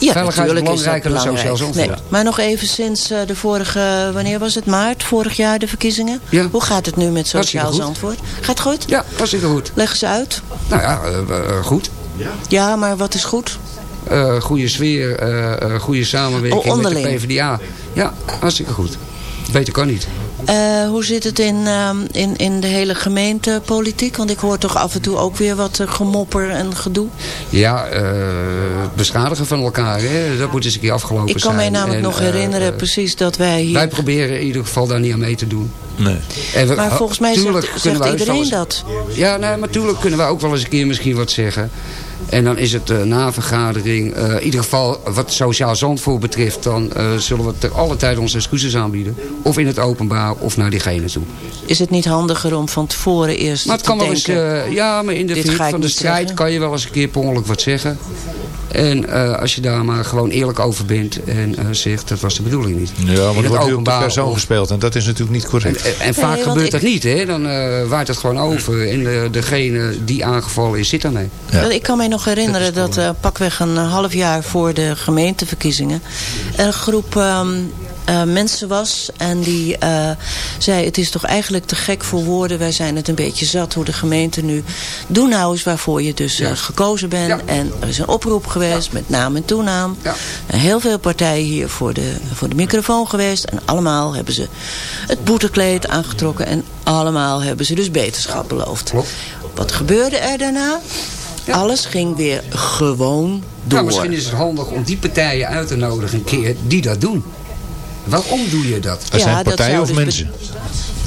[SPEAKER 9] Ja,
[SPEAKER 7] Veiligheid is
[SPEAKER 9] natuurlijk is dat
[SPEAKER 7] belangrijker dan
[SPEAKER 9] belangrijk.
[SPEAKER 7] sociaal
[SPEAKER 9] Nee, maar nog even sinds eh, de vorige, wanneer was het? Maart, vorig jaar de verkiezingen.
[SPEAKER 7] Ja.
[SPEAKER 9] Hoe gaat het nu met Sociaal. Zandvoort? Gaat goed?
[SPEAKER 7] Ja, hartstikke goed.
[SPEAKER 9] Leg eens uit.
[SPEAKER 7] Nou ja, eh, eh, goed.
[SPEAKER 9] Ja, maar wat is goed?
[SPEAKER 7] Eh, goede sfeer, eh, eh, goede samenwerking
[SPEAKER 9] Oh,
[SPEAKER 7] met de
[SPEAKER 9] onderling.
[SPEAKER 7] PvdA. Ja, hartstikke goed. Beter kan niet.
[SPEAKER 9] Eh, hoe zit het in, ehm, in, in de hele gemeentepolitiek? Want ik hoor toch af en toe ook weer wat eh, gemopper en gedoe.
[SPEAKER 7] Ja, eh, het beschadigen van elkaar, hè, dat moet eens een keer afgelopen
[SPEAKER 9] Ik
[SPEAKER 7] zijn.
[SPEAKER 9] kan mij namelijk
[SPEAKER 7] En,
[SPEAKER 9] nog herinneren precies dat wij hier...
[SPEAKER 7] Wij proberen in ieder geval daar niet aan mee te doen.
[SPEAKER 6] Nee.
[SPEAKER 7] En we-
[SPEAKER 9] maar volgens mij zegt,
[SPEAKER 7] kunnen
[SPEAKER 9] zegt iedereen
[SPEAKER 7] eens-
[SPEAKER 9] dat.
[SPEAKER 7] Ja, nee, maar tuurlijk kunnen we ook wel eens een keer misschien wat zeggen. En dan is het uh, na vergadering, eh, in ieder geval wat Sociaal Zandvoort betreft... dan eh, zullen we ter alle tijd onze excuses aanbieden. Of in het openbaar of naar diegene toe.
[SPEAKER 9] Is het niet handiger om van tevoren eerst
[SPEAKER 7] Maar het
[SPEAKER 9] te
[SPEAKER 7] kan wel eens, eh, ja, maar in de
[SPEAKER 9] dit
[SPEAKER 7] van de strijd
[SPEAKER 9] zeggen.
[SPEAKER 7] kan je wel eens een keer per ongeluk wat zeggen. En eh, als je daar maar gewoon eerlijk over bent en eh, zegt dat was de bedoeling niet.
[SPEAKER 6] Ja, maar
[SPEAKER 7] het
[SPEAKER 6] wordt nu op de persoon
[SPEAKER 7] of-
[SPEAKER 6] gespeeld en dat is natuurlijk niet correct.
[SPEAKER 7] en, en vaak gebeurt
[SPEAKER 9] ik-
[SPEAKER 7] dat niet, hè? Dan eh, waait het gewoon over en de, degene die aangevallen is, zit daarmee.
[SPEAKER 6] Ja.
[SPEAKER 9] Ik kan mij nog herinneren
[SPEAKER 7] Dat
[SPEAKER 9] eh, pakweg een half jaar voor de gemeenteverkiezingen... er een groep ehm, eh, mensen was en die eh, zei... het is toch eigenlijk te gek voor woorden. Wij zijn het een beetje zat hoe de gemeente nu... Doe nou eens waarvoor je dus eh, gekozen bent.
[SPEAKER 7] Ja.
[SPEAKER 9] En er is een oproep geweest met naam en toenaam.
[SPEAKER 7] Ja.
[SPEAKER 9] En heel veel partijen hier voor de, voor de microfoon geweest. En allemaal hebben ze het boetekleed aangetrokken. En allemaal hebben ze dus beterschap beloofd.
[SPEAKER 7] Klopt.
[SPEAKER 9] Wat gebeurde er daarna?
[SPEAKER 7] Ja.
[SPEAKER 9] Alles ging weer gewoon door.
[SPEAKER 7] Nou, misschien is het handig om die partijen uit te nodigen een keer die dat doen. Waarom doe je dat?
[SPEAKER 6] Er zijn partijen of
[SPEAKER 9] dus
[SPEAKER 6] mensen?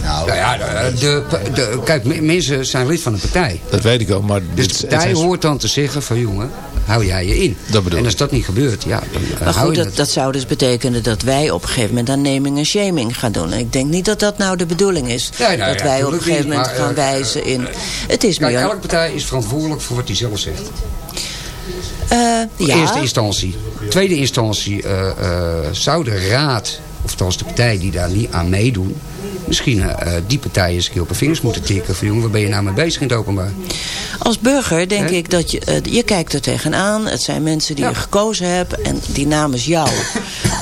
[SPEAKER 8] Nou,
[SPEAKER 7] Nou ja, de, de, de- kijk, me- mensen zijn lid van een partij.
[SPEAKER 6] Dat weet ik ook, maar...
[SPEAKER 7] Dus de partij
[SPEAKER 6] zijn-
[SPEAKER 7] hoort dan te zeggen van jongen, hou jij je in.
[SPEAKER 6] Dat bedoel
[SPEAKER 7] en als dat niet gebeurt, ja, dan eh,
[SPEAKER 9] Maar
[SPEAKER 7] hou
[SPEAKER 9] goed,
[SPEAKER 7] je
[SPEAKER 9] dat,
[SPEAKER 7] het.
[SPEAKER 9] dat zou dus betekenen dat wij op een gegeven moment aan naming en shaming gaan doen. En ik denk niet dat dat nou de bedoeling is.
[SPEAKER 7] Nee, nou
[SPEAKER 9] dat
[SPEAKER 7] ja,
[SPEAKER 9] wij op een gegeven
[SPEAKER 7] niet,
[SPEAKER 9] moment
[SPEAKER 7] maar,
[SPEAKER 9] gaan
[SPEAKER 7] eh,
[SPEAKER 9] wijzen in... Het is
[SPEAKER 7] Kijk,
[SPEAKER 9] meer...
[SPEAKER 7] elke partij is verantwoordelijk voor wat hij zelf zegt.
[SPEAKER 9] Eh, ja,
[SPEAKER 7] Eerste instantie. Tweede instantie eh, eh, zou de raad, of de partij die daar niet aan meedoen... misschien eh, die partijen eens een keer op de vingers moeten tikken. Van jongen, waar ben je nou mee bezig in het openbaar?
[SPEAKER 9] Als burger denk ik dat je, eh, je kijkt er tegenaan. Het zijn mensen die
[SPEAKER 7] Ja.
[SPEAKER 9] je gekozen hebt en die namens jou *laughs*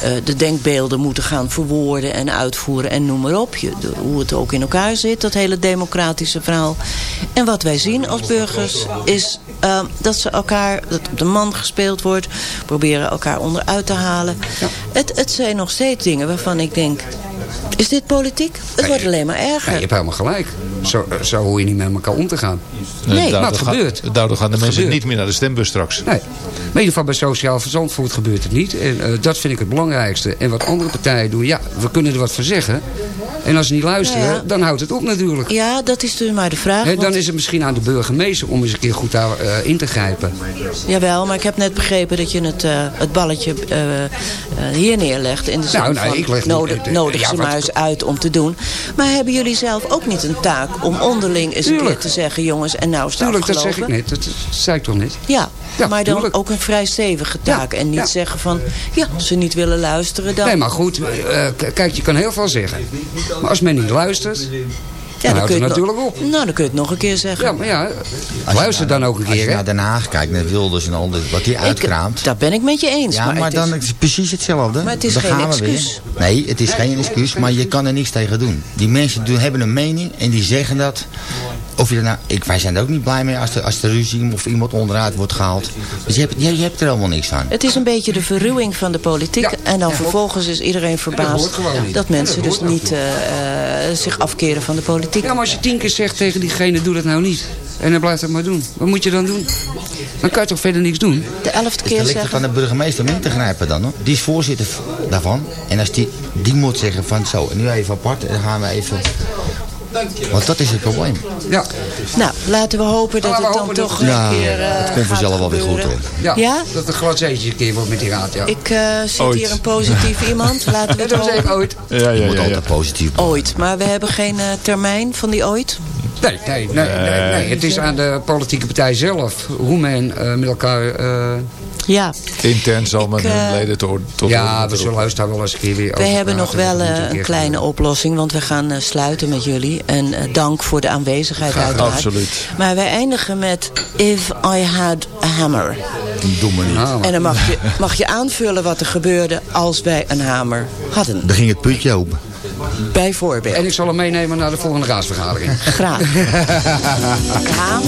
[SPEAKER 9] eh, de denkbeelden moeten gaan verwoorden en uitvoeren en noem maar op. Je, de- hoe het ook in elkaar zit, dat hele democratische verhaal. En wat wij zien als burgers is eh, dat ze elkaar, dat op de man gespeeld wordt, proberen elkaar onderuit te halen. Het, het zijn nog steeds dingen waarvan ik denk, is dit politiek? Het
[SPEAKER 7] Nee,
[SPEAKER 9] wordt alleen maar
[SPEAKER 7] Ja,
[SPEAKER 9] erger.
[SPEAKER 7] je hebt helemaal gelijk. Zo, eh, zo hoor je niet met elkaar om te gaan.
[SPEAKER 9] Nee,
[SPEAKER 6] daardoor
[SPEAKER 7] maar het gebeurt.
[SPEAKER 6] Daardoor gaan de
[SPEAKER 7] Het
[SPEAKER 6] mensen
[SPEAKER 7] gebeurt.
[SPEAKER 6] niet meer naar de stembus straks.
[SPEAKER 7] Nee. Maar in ieder geval bij Sociaal Verzandvoort gebeurt het niet. En eh, dat vind ik het belangrijkste. En wat andere partijen doen, ja, we kunnen er wat van zeggen. En als ze niet luisteren,
[SPEAKER 9] Ja, ja.
[SPEAKER 7] dan houdt het op natuurlijk.
[SPEAKER 9] Ja, dat is dus maar de vraag.
[SPEAKER 7] Dan
[SPEAKER 9] want-
[SPEAKER 7] is het misschien aan de burgemeester om eens een keer goed daar, eh, in te grijpen.
[SPEAKER 9] Jawel, maar ik heb net begrepen dat je het, eh, het balletje hier neerlegt. In de zin
[SPEAKER 7] Nou, nou,
[SPEAKER 9] van
[SPEAKER 7] ik leg niet-
[SPEAKER 9] nodig, nodig eens uit om te doen. Maar hebben jullie zelf ook niet een taak om onderling eens een
[SPEAKER 7] Tuurlijk.
[SPEAKER 9] keer te zeggen... jongens, en nou is het
[SPEAKER 7] Tuurlijk, dat zeg ik net. Dat, zei ik toch net.
[SPEAKER 9] Ja,
[SPEAKER 7] Ja,
[SPEAKER 9] maar dan
[SPEAKER 7] tuurlijk.
[SPEAKER 9] ook een vrij stevige taak.
[SPEAKER 7] Ja,
[SPEAKER 9] en niet
[SPEAKER 7] ja.
[SPEAKER 9] zeggen van, ja, als ze niet willen luisteren dan...
[SPEAKER 7] Nee, maar goed, eh, k- kijk, je kan heel veel zeggen. Maar als men niet luistert,
[SPEAKER 9] ja,
[SPEAKER 7] dan houdt
[SPEAKER 9] kun
[SPEAKER 7] het
[SPEAKER 9] je
[SPEAKER 7] natuurlijk
[SPEAKER 9] nog,
[SPEAKER 7] op.
[SPEAKER 9] Nou, dan kun je het nog een keer zeggen.
[SPEAKER 7] Ja, maar ja,
[SPEAKER 8] als je
[SPEAKER 7] luister
[SPEAKER 8] naar-
[SPEAKER 7] dan ook een
[SPEAKER 8] Als je
[SPEAKER 7] keer, hè.
[SPEAKER 8] naar Den Haag kijkt, naar Wilders en al wat die uitkraamt.
[SPEAKER 9] dat ben ik met je eens.
[SPEAKER 8] Ja,
[SPEAKER 9] maar,
[SPEAKER 8] maar,
[SPEAKER 9] het
[SPEAKER 8] dan
[SPEAKER 9] is-
[SPEAKER 8] het precies hetzelfde.
[SPEAKER 9] Maar het is
[SPEAKER 8] Dan
[SPEAKER 9] geen
[SPEAKER 8] gaan we weer.
[SPEAKER 9] excuus.
[SPEAKER 8] Nee, het is geen excuus, maar je kan er niks tegen doen. Die mensen doen, hebben een mening en die zeggen dat. Of je nou, ik, wij zijn er ook niet blij mee als er, als er ruzie of iemand onderuit wordt gehaald. Dus je hebt, je, je hebt er helemaal niks aan.
[SPEAKER 9] Het is een beetje de verruwing van de politiek.
[SPEAKER 7] Ja,
[SPEAKER 9] en dan
[SPEAKER 7] ja.
[SPEAKER 9] vervolgens is iedereen verbaasd dat mensen
[SPEAKER 7] dat
[SPEAKER 9] dus niet eh, eh, zich afkeren van de politiek.
[SPEAKER 7] Ja, maar als je tien keer zegt tegen diegene, doe dat nou niet. En dan blijft het maar doen. Wat moet je dan doen? Dan kan je toch verder niks doen?
[SPEAKER 9] De elfde
[SPEAKER 8] dan
[SPEAKER 9] keer
[SPEAKER 8] ligt het
[SPEAKER 9] zeggen...
[SPEAKER 8] aan de burgemeester om in te grijpen dan. Hoor. Die is voorzitter daarvan. En als die, die moet zeggen van zo, nu even apart. En dan gaan we even... Want dat is het probleem.
[SPEAKER 7] Ja,
[SPEAKER 9] Nou, laten we hopen dat
[SPEAKER 7] we
[SPEAKER 9] het dan toch een
[SPEAKER 8] Nou,
[SPEAKER 9] keer eh,
[SPEAKER 8] het komt vanzelf wel weer goed hoor.
[SPEAKER 7] ja,
[SPEAKER 9] Ja?
[SPEAKER 7] dat het gladzeetje een keer wordt met die raad, ja.
[SPEAKER 9] Ik eh zit
[SPEAKER 6] Ooit.
[SPEAKER 9] hier een positief *laughs* iemand. Laten we
[SPEAKER 7] Ja,
[SPEAKER 9] het
[SPEAKER 7] dat
[SPEAKER 9] hopen.
[SPEAKER 7] ooit.
[SPEAKER 6] Ja,
[SPEAKER 8] Je moet altijd positief
[SPEAKER 9] Ooit. Maar we hebben geen eh, termijn van die ooit.
[SPEAKER 7] Nee, nee, nee, nee, nee. Het is aan de politieke partij zelf hoe men eh, met elkaar... eh,
[SPEAKER 9] Ja,
[SPEAKER 6] Intern zal men
[SPEAKER 9] Ik, eh,
[SPEAKER 6] hun leden tot, tot
[SPEAKER 7] ja, we zullen huis daar wel eens een keer weer
[SPEAKER 9] we hebben nog wel eh, een kleine
[SPEAKER 7] gebeuren.
[SPEAKER 9] oplossing. Want we gaan eh, sluiten met jullie. En eh, dank voor de aanwezigheid uiteraard.
[SPEAKER 6] Absoluut.
[SPEAKER 9] Maar wij eindigen met If I Had a Hammer.
[SPEAKER 8] Doe me niet.
[SPEAKER 9] En dan mag je, mag je aanvullen wat er gebeurde als wij een hamer hadden.
[SPEAKER 8] Dan ging het putje open.
[SPEAKER 9] Bijvoorbeeld.
[SPEAKER 7] En ik zal hem meenemen naar de volgende raadsvergadering.
[SPEAKER 9] Graag. *laughs* Ja.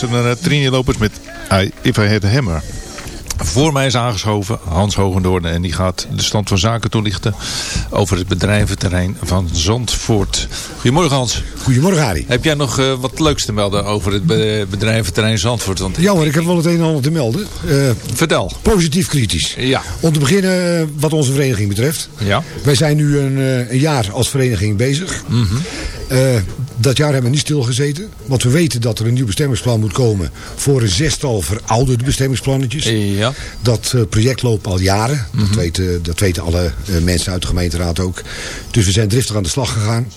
[SPEAKER 6] Luister naar Trini Lopez met I, If I Had a Hammer. Voor mij is aangeschoven Hans Hogendoorn en die gaat de stand van zaken toelichten over het bedrijventerrein van Zandvoort. Goedemorgen Hans.
[SPEAKER 10] Goedemorgen Harry.
[SPEAKER 6] Heb jij nog eh, wat leuks te melden over het be- bedrijventerrein Zandvoort? Want
[SPEAKER 10] Ja hoor, ik heb wel het een en ander te melden. Eh,
[SPEAKER 6] Vertel.
[SPEAKER 10] Positief kritisch.
[SPEAKER 6] Ja.
[SPEAKER 10] Om te beginnen eh, wat onze vereniging betreft.
[SPEAKER 6] Ja.
[SPEAKER 10] Wij zijn nu een, eh, een jaar als vereniging bezig.
[SPEAKER 6] Mhm.
[SPEAKER 10] Eh, dat jaar hebben we niet stilgezeten. Want we weten dat er een nieuw bestemmingsplan moet komen... voor een zestal verouderde bestemmingsplannetjes.
[SPEAKER 6] Ja.
[SPEAKER 10] Dat eh, project loopt al jaren.
[SPEAKER 6] Mhm.
[SPEAKER 10] dat, weten, dat weten alle eh, mensen uit de gemeenteraad ook. Dus we zijn driftig aan de slag gegaan.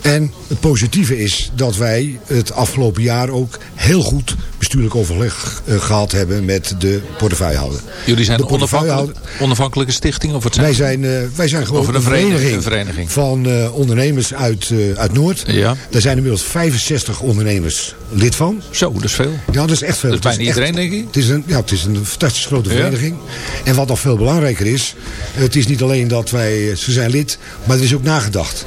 [SPEAKER 10] En het positieve is dat wij het afgelopen jaar ook heel goed bestuurlijk overleg eh, gehad hebben met de portefeuillehouder.
[SPEAKER 6] Jullie zijn
[SPEAKER 10] de portefeuillehouder-
[SPEAKER 6] onafhankelijke stichting? Of wat zijn
[SPEAKER 10] wij zijn, wij zijn gewoon
[SPEAKER 6] een vereniging, een vereniging.
[SPEAKER 10] van ondernemers uit, uit Noord.
[SPEAKER 6] Ja.
[SPEAKER 10] Daar zijn inmiddels 65 ondernemers lid van.
[SPEAKER 6] Zo, dat is veel.
[SPEAKER 10] Ja, dat is echt veel.
[SPEAKER 6] Dat is
[SPEAKER 10] Het
[SPEAKER 6] bijna
[SPEAKER 10] echt-
[SPEAKER 6] iedereen, denk ik.
[SPEAKER 10] Het is een, ja, het is een fantastisch grote
[SPEAKER 6] Ja.
[SPEAKER 10] vereniging. En wat nog veel belangrijker is, het is niet alleen dat wij, eh, ze zijn lid, maar er is ook nagedacht.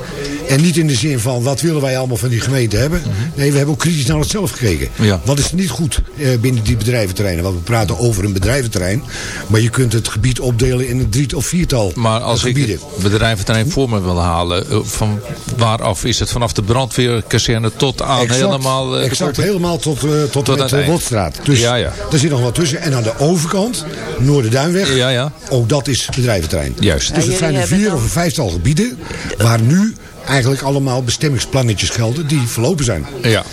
[SPEAKER 10] En niet in de zin van, wat willen wij allemaal van die gemeente hebben? Nee, we hebben ook kritisch naar onszelf gekeken.
[SPEAKER 6] Ja.
[SPEAKER 10] Wat is er niet goed eh, binnen die bedrijventerreinen? Want we praten over een bedrijventerrein, maar je kunt het gebied opdelen in een drie of viertal
[SPEAKER 6] Maar als ik
[SPEAKER 10] gebieden.
[SPEAKER 6] het bedrijventerrein voor me wil halen, eh, van waaraf is het? Vanaf de brandweerkazerne tot aan
[SPEAKER 10] Exact,
[SPEAKER 6] helemaal... eh,
[SPEAKER 10] exact helemaal tot, eh, tot, en
[SPEAKER 6] het
[SPEAKER 10] de. Wotstraat. Dus
[SPEAKER 6] Ja, ja.
[SPEAKER 10] daar zit nog wat tussen. En aan de overkant, Noorderduinweg,
[SPEAKER 6] Ja, ja.
[SPEAKER 10] ook dat is bedrijventerrein.
[SPEAKER 6] Juist.
[SPEAKER 10] Dus
[SPEAKER 9] Ja,
[SPEAKER 10] het zijn er vier of een vijftal gebieden waar nu eigenlijk allemaal bestemmingsplannetjes gelden die verlopen zijn.
[SPEAKER 6] Ja.
[SPEAKER 9] Dat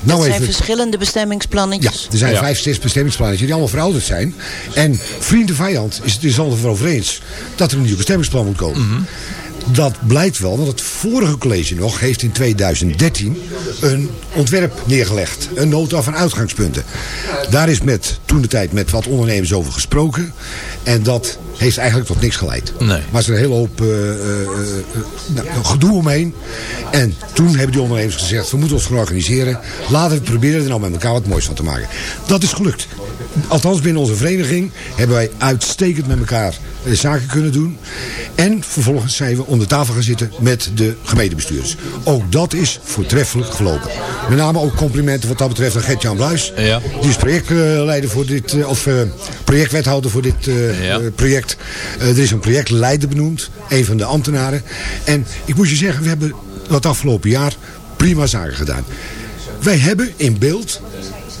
[SPEAKER 10] Nou
[SPEAKER 9] zijn
[SPEAKER 10] even,
[SPEAKER 9] verschillende
[SPEAKER 10] ja,
[SPEAKER 9] bestemmingsplannetjes.
[SPEAKER 10] er zijn
[SPEAKER 6] Ja.
[SPEAKER 10] vijf, zes bestemmingsplannetjes die allemaal verouderd zijn. En vrienden vijand is het er allemaal over eens dat er een nieuw bestemmingsplan moet komen.
[SPEAKER 6] Mhm.
[SPEAKER 10] Dat blijkt wel, want het vorige college nog heeft in 2013 een ontwerp neergelegd. Een nota van uitgangspunten. Daar is met, toen de tijd met wat ondernemers over gesproken. En dat heeft eigenlijk tot niks geleid.
[SPEAKER 6] Nee.
[SPEAKER 10] Maar er is een hele hoop eh, eh, eh, nou, gedoe omheen. En toen hebben die ondernemers gezegd, we moeten ons gaan organiseren. Laten we proberen er nou met elkaar wat moois van te maken. Dat is gelukt. Althans binnen onze vereniging hebben wij uitstekend met elkaar zaken kunnen doen. En vervolgens zijn we om de tafel gaan zitten met de gemeentebestuurders. Ook dat is voortreffelijk gelopen. Met name ook complimenten wat dat betreft aan Gert-Jan Bluis.
[SPEAKER 6] Ja.
[SPEAKER 10] Die is projectleider voor dit, of projectwethouder voor dit
[SPEAKER 6] Ja.
[SPEAKER 10] project. Eh, er is een projectleider benoemd, een van de ambtenaren. En ik moet je zeggen, we hebben dat afgelopen jaar prima zaken gedaan. Wij hebben in beeld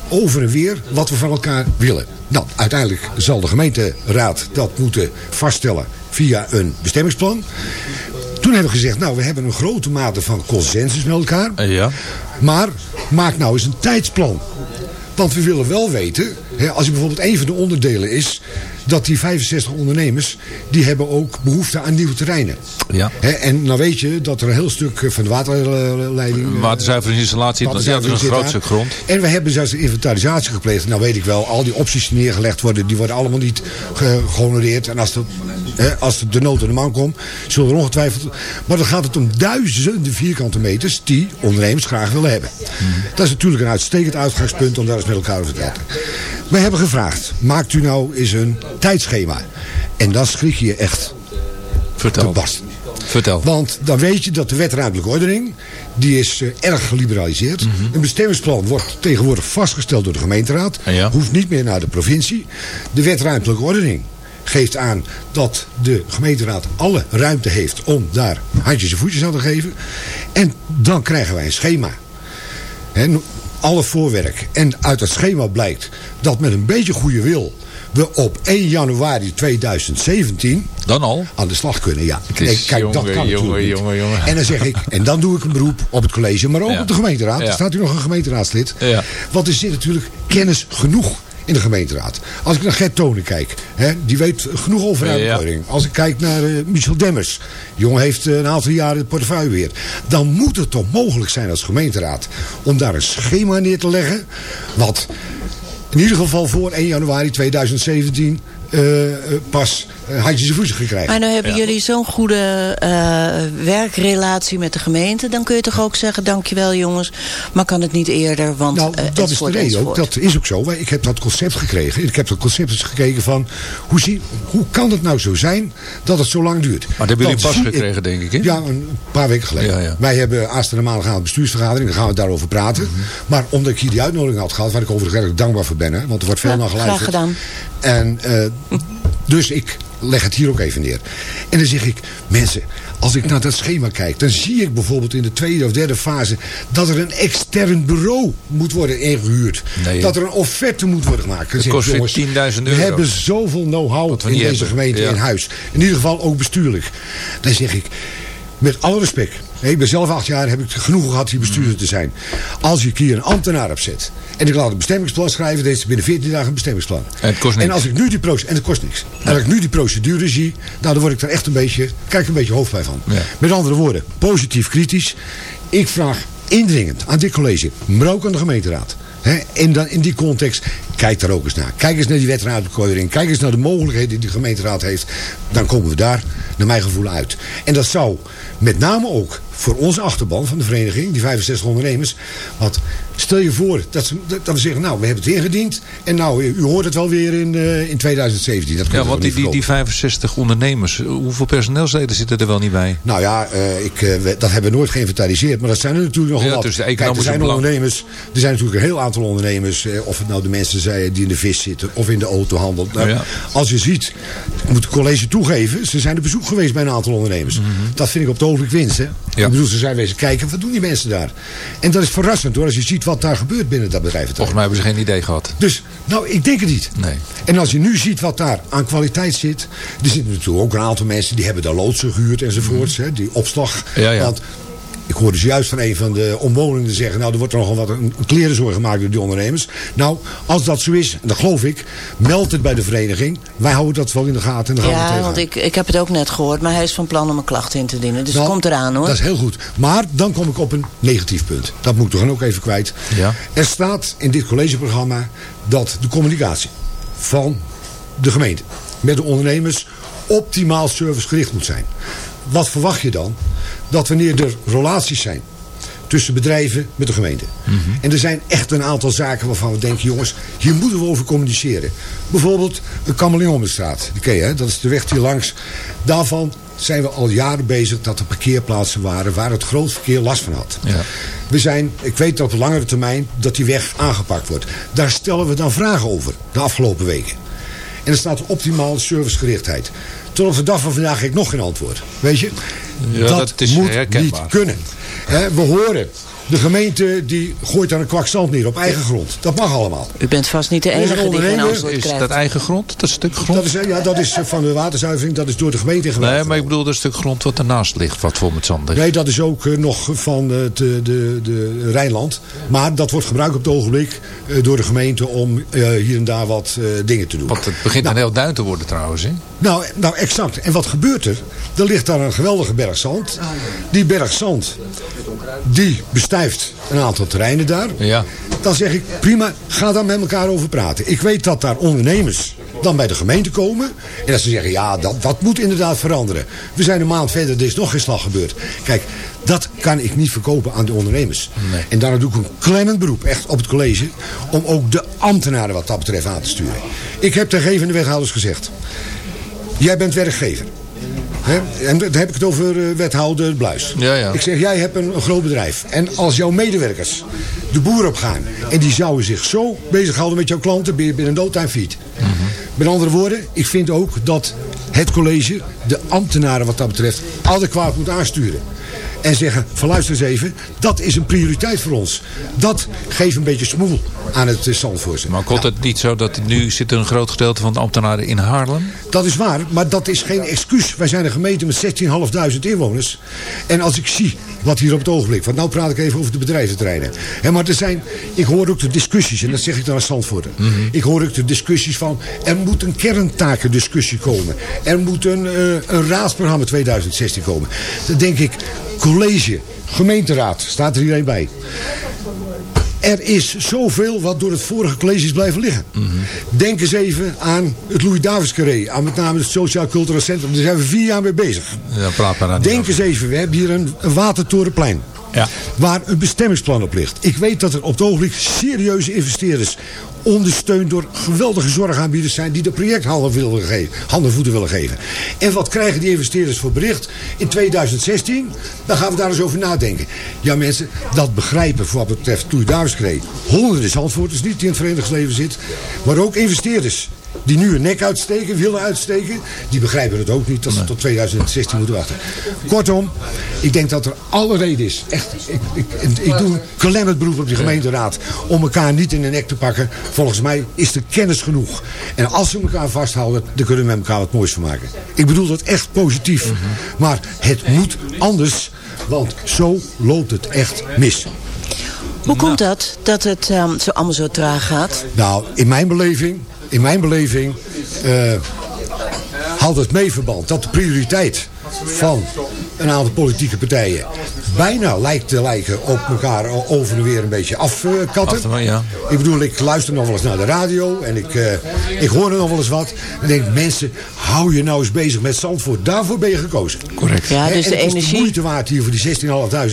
[SPEAKER 10] over en weer wat we van elkaar willen. Nou, uiteindelijk zal de gemeenteraad dat moeten vaststellen via een bestemmingsplan. Toen hebben we gezegd, nou, we hebben een grote mate van consensus met elkaar.
[SPEAKER 6] Ja.
[SPEAKER 10] Maar maak nou eens een tijdsplan. Want we willen wel weten, hè, als je bijvoorbeeld een van de onderdelen is... dat die 65 ondernemers, die hebben ook behoefte aan nieuwe terreinen.
[SPEAKER 6] Ja.
[SPEAKER 10] En nou weet je dat er een heel stuk eh, van de waterleiding... eh,
[SPEAKER 6] Waterzuiveringsinstallatie, dat is een groot
[SPEAKER 10] daar.
[SPEAKER 6] stuk grond.
[SPEAKER 10] En we hebben zelfs een inventarisatie gepleegd. Nou weet ik wel, al die opties die neergelegd worden, die worden allemaal niet ge- gehonoreerd. En als, hè, als de nood aan de man komt, zullen er ongetwijfeld... Maar dan gaat het om duizenden vierkante meters die ondernemers graag willen hebben. Dat is natuurlijk een uitstekend uitgangspunt om daar eens met elkaar over te praten. Wij hebben gevraagd, maakt u nou eens een tijdschema. En dan schrik je echt
[SPEAKER 6] Vertel.
[SPEAKER 10] te barsten.
[SPEAKER 6] Vertel.
[SPEAKER 10] Want dan weet je dat de wet ruimtelijke ordening, die is eh, erg geliberaliseerd.
[SPEAKER 6] Mhm.
[SPEAKER 10] Een bestemmingsplan wordt tegenwoordig vastgesteld door de gemeenteraad.
[SPEAKER 6] Ja.
[SPEAKER 10] Hoeft niet meer naar de provincie. De wet ruimtelijke ordening geeft aan dat de gemeenteraad alle ruimte heeft om daar handjes en voetjes aan te geven. En dan krijgen wij een schema. No- alle voorwerk. En uit dat schema blijkt dat met een beetje goede wil we op 1 januari 2017
[SPEAKER 6] Dan al?
[SPEAKER 10] aan de slag kunnen, ja. Nee, kijk, dat kan
[SPEAKER 6] jongen.
[SPEAKER 10] En dan zeg ik, en dan doe ik een beroep op het college, maar ook
[SPEAKER 6] Ja.
[SPEAKER 10] op de gemeenteraad. Er staat u nog een gemeenteraadslid.
[SPEAKER 6] Ja.
[SPEAKER 10] Want er zit natuurlijk kennis genoeg in de gemeenteraad. Als ik naar Gert Tonen kijk, hè, die weet genoeg over
[SPEAKER 6] Ja.
[SPEAKER 10] uitbreiding. Als ik kijk naar eh, Michel Demmers, die jongen heeft eh, een aantal jaren de portefeuille weer. Dan moet het toch mogelijk zijn als gemeenteraad om daar een schema neer te leggen. Wat in ieder geval voor 1 januari 2017 eh, eh, pas handjes en voetjes gekregen.
[SPEAKER 9] Maar nou hebben jullie zo'n goede eh, werkrelatie met de gemeente. Dan kun je toch ook zeggen, dankjewel jongens. Maar kan het niet eerder, want
[SPEAKER 10] Nou,
[SPEAKER 9] eh,
[SPEAKER 10] dat is de reden ook. Dat is ook zo. Wij- Ik heb dat concept gekregen. Ik heb dat concept eens gekeken van... Hoe, zie, hoe kan het nou zo zijn dat het zo lang duurt?
[SPEAKER 6] Maar dat hebben jullie pas
[SPEAKER 10] ik-
[SPEAKER 6] gekregen, denk ik, hè?
[SPEAKER 10] Ja, een paar weken geleden.
[SPEAKER 6] Ja, ja.
[SPEAKER 10] Wij hebben aanstaande maandag aan de bestuursvergadering. Dan gaan we daarover praten.
[SPEAKER 6] Mhm.
[SPEAKER 10] Maar omdat ik hier die uitnodiging had gehad... waar ik overigens erg dankbaar voor ben. Hè, want er wordt veel
[SPEAKER 9] Ja,
[SPEAKER 10] naar geluisterd.
[SPEAKER 9] graag gedaan.
[SPEAKER 10] En eh, dus ik leg het hier ook even neer. En dan zeg ik, mensen, als ik naar dat schema kijk... dan zie ik bijvoorbeeld in de tweede of derde fase... dat er een extern bureau moet worden ingehuurd.
[SPEAKER 6] Nee,
[SPEAKER 10] dat er een offerte moet worden gemaakt. Ik,
[SPEAKER 6] kost weer
[SPEAKER 10] jongens,
[SPEAKER 6] 10.000
[SPEAKER 10] We
[SPEAKER 6] euro.
[SPEAKER 10] hebben zoveel know-how
[SPEAKER 6] we
[SPEAKER 10] in deze
[SPEAKER 6] hebben.
[SPEAKER 10] gemeente
[SPEAKER 6] Ja.
[SPEAKER 10] in huis. In ieder geval ook bestuurlijk. Dan zeg ik, met alle respect... Ik ben zelf acht jaar, heb ik genoeg gehad hier bestuurder te zijn. Als ik hier een ambtenaar op zet... en ik laat een bestemmingsplan schrijven... dan heeft ze binnen 14 dagen een bestemmingsplan.
[SPEAKER 6] En het kost niks.
[SPEAKER 10] En als ik nu die procedure... En het kost niks. En als ik nu die procedure zie... Nou, dan word ik er echt een beetje... krijg ik een beetje hoofdpijn van.
[SPEAKER 6] Ja.
[SPEAKER 10] Met andere woorden, positief kritisch. Ik vraag indringend aan dit college... maar ook aan de gemeenteraad... En dan in die context, kijk daar ook eens naar. Kijk eens naar die wetraadbekooiing. Kijk eens naar de mogelijkheden die de gemeenteraad heeft. Dan komen we daar, naar mijn gevoel, uit. En dat zou met name ook voor onze achterban van de vereniging, die 65 ondernemers. Want stel je voor dat, ze, dat we zeggen, nou, we hebben het ingediend. En nou, u hoort het wel weer in, eh, in 2017. Dat
[SPEAKER 6] Ja, want die, die, die
[SPEAKER 10] verkopen.
[SPEAKER 6] 65 ondernemers, hoeveel personeelsleden zitten er wel niet bij?
[SPEAKER 10] Nou ja, eh, ik, eh, we- dat hebben we nooit geïnventariseerd. Maar dat zijn er natuurlijk nog
[SPEAKER 6] Ja,
[SPEAKER 10] wat.
[SPEAKER 6] dus de
[SPEAKER 10] Kijk, er zijn ondernemers. Er zijn natuurlijk een heel aantal ondernemers. Eh, of het nou de mensen zijn die in de vis zitten. Of in de autohandel. Nou,
[SPEAKER 6] Ja.
[SPEAKER 10] Als je ziet, moet het college toegeven. Ze zijn op bezoek geweest bij een aantal ondernemers. Dat vind ik op het ogenblik winst. Hè?
[SPEAKER 6] Ja.
[SPEAKER 10] Ik bedoel, ze zijn wezen kijken. Wat doen die mensen daar? En dat is verrassend hoor. Als je ziet wat daar gebeurt binnen dat bedrijf.
[SPEAKER 6] Volgens mij hebben ze geen idee gehad.
[SPEAKER 10] Dus, nou, ik denk het niet.
[SPEAKER 6] Nee.
[SPEAKER 10] En als je nu ziet wat daar aan kwaliteit zit. Er zitten natuurlijk ook een aantal mensen die hebben daar loodsen gehuurd enzovoorts. Hè, die opslag.
[SPEAKER 6] Ja, ja.
[SPEAKER 10] Want ik hoorde zojuist van een van de omwonenden zeggen... nou, er wordt er nogal wat een, klerenzorg gemaakt door die ondernemers. Nou, als dat zo is, en dat geloof ik... meld het bij de vereniging. Wij houden dat wel in de gaten en dan gaan we
[SPEAKER 9] Ja, want ik, ik heb het ook net gehoord. Maar hij is van plan om een klacht in te dienen. Dus
[SPEAKER 10] Nou,
[SPEAKER 9] het komt eraan hoor.
[SPEAKER 10] Dat is heel goed. Maar dan kom ik op een negatief punt. Dat moet ik toch dan ook even kwijt.
[SPEAKER 6] Ja.
[SPEAKER 10] Er staat in dit collegeprogramma dat de communicatie van de gemeente met de ondernemers optimaal servicegericht moet zijn. Wat verwacht je dan? Dat wanneer er relaties zijn tussen bedrijven met de gemeente. En er zijn echt een aantal zaken waarvan we denken... jongens, hier moeten we over communiceren. Bijvoorbeeld een Kamerlingomstraat. Die ken je, hè? dat is de weg hier langs. Daarvan zijn we al jaren bezig dat er parkeerplaatsen waren... waar het groot verkeer last van had.
[SPEAKER 6] Ja.
[SPEAKER 10] We zijn, ik weet dat op langere termijn dat die weg aangepakt wordt. Daar stellen we dan vragen over de afgelopen weken. En er staat optimale servicegerichtheid. Tot op de dag van vandaag heb ik nog geen antwoord. Weet je?
[SPEAKER 6] Ja, dat
[SPEAKER 10] moet
[SPEAKER 6] herkenbaar.
[SPEAKER 10] niet kunnen. We horen De gemeente die gooit daar een kwak zand neer op eigen grond. Dat mag allemaal.
[SPEAKER 9] U bent vast niet de enige die geen
[SPEAKER 6] Is dat eigen grond? Dat stuk grond?
[SPEAKER 10] Dat is, ja, dat is van de waterzuivering. Dat is door de gemeente gewerkt.
[SPEAKER 6] Nee, maar ik bedoel dat stuk grond wat ernaast ligt, wat vol met zand is.
[SPEAKER 10] Nee, dat is ook eh, nog van het, eh, de, de Rijnland. Maar dat wordt gebruikt op het ogenblik eh, door de gemeente om eh, hier en daar wat eh, dingen te doen.
[SPEAKER 6] Want het begint een heel duin te worden trouwens, hè?
[SPEAKER 10] Nou, nou, exact. En wat gebeurt er? Er ligt daar een geweldige berg zand. Die berg zand, die een aantal terreinen daar.
[SPEAKER 6] Ja.
[SPEAKER 10] Dan zeg ik, prima, ga daar met elkaar over praten. Ik weet dat daar ondernemers dan bij de gemeente komen. En dat ze zeggen, ja, dat, dat moet inderdaad veranderen. We zijn een maand verder, er is nog geen slag gebeurd. Kijk, dat kan ik niet verkopen aan de ondernemers. En daarom doe ik een klemmend beroep, echt op het college... om ook de ambtenaren wat dat betreft aan te sturen. Ik heb tegen de wethouders gezegd... Jij bent werkgever. En dan heb ik het over eh, wethouder Bluis.
[SPEAKER 6] Ja, ja.
[SPEAKER 10] Ik zeg, jij hebt een, een groot bedrijf. En als jouw medewerkers de boer op gaan... en die zouden zich zo bezighouden met jouw klanten... ben je binnen no time failliet. Met andere woorden, ik vind ook dat het college... de ambtenaren wat dat betreft adequaat moet aansturen. En zeggen, van luister eens even, dat is een prioriteit voor ons. Dat geeft een beetje smoel aan het uh, Zandvoortse.
[SPEAKER 6] Maar komt het niet zo dat nu zit een groot gedeelte van de ambtenaren in Haarlem?
[SPEAKER 10] Dat is waar, maar dat is geen excuus. Wij zijn een gemeente met 16.500 inwoners. En als ik zie wat hier op het ogenblik... want nou praat ik even over de bedrijventerreinen. Hè, maar er zijn, ik hoor ook de discussies, en dat zeg ik dan als Zandvoorter. Ik hoor ook de discussies van... er moet een kerntakendiscussie komen. Er moet een, eh, een raadsprogramma 2016 komen. Dan denk ik, college, gemeenteraad, staat er iedereen bij. Er is zoveel wat door het vorige college is blijven liggen. Denk eens even aan het Louis Davids Carré. Aan met name het Sociaal Cultureel Centrum. Daar zijn we vier jaar mee bezig.
[SPEAKER 6] Ja, praat maar aan.
[SPEAKER 10] Denk eens even, we hebben hier een, een watertorenplein.
[SPEAKER 6] Ja.
[SPEAKER 10] Waar een bestemmingsplan op ligt. Ik weet dat er op het ogenblik serieuze investeerders ondersteund door geweldige zorgaanbieders zijn die de projecthanden willen geven, handen en voeten willen geven. En wat krijgen die investeerders voor bericht? In 2016, dan gaan we daar eens over nadenken. Ja mensen, dat begrijpen voor wat betreft Davidskree. Honderden zandvoorters niet die in het verenigingsleven zit. Maar ook investeerders die nu een nek uitsteken, willen uitsteken. Die begrijpen het ook niet dat ze tot 2016 moeten wachten. Kortom, ik denk dat er alle reden is. Echt, ik, ik, ik doe een klemmend beroep op die gemeenteraad. Om elkaar niet in de nek te pakken. Volgens mij is er kennis genoeg. En als we elkaar vasthouden, dan kunnen we met elkaar wat moois van maken. Ik bedoel dat echt positief. Maar het moet anders. Want zo loopt het echt mis.
[SPEAKER 9] Hoe komt dat, dat het ehm, zo allemaal zo traag gaat?
[SPEAKER 10] Nou, in mijn beleving, in mijn beleving eh, houdt het mee verband. Dat de prioriteit van een aantal politieke partijen bijna lijkt te lijken op elkaar over en weer een beetje afkatten.
[SPEAKER 6] Af- ja.
[SPEAKER 10] Ik bedoel, ik luister nog wel eens naar de radio en ik, eh, ik hoor er nog wel eens wat. En denk, mensen, hou je nou eens bezig met Zandvoort. Daarvoor ben je gekozen.
[SPEAKER 6] Correct.
[SPEAKER 9] Ja, dus
[SPEAKER 10] en
[SPEAKER 9] de
[SPEAKER 10] het is de
[SPEAKER 9] energie...
[SPEAKER 10] moeite waard hier voor die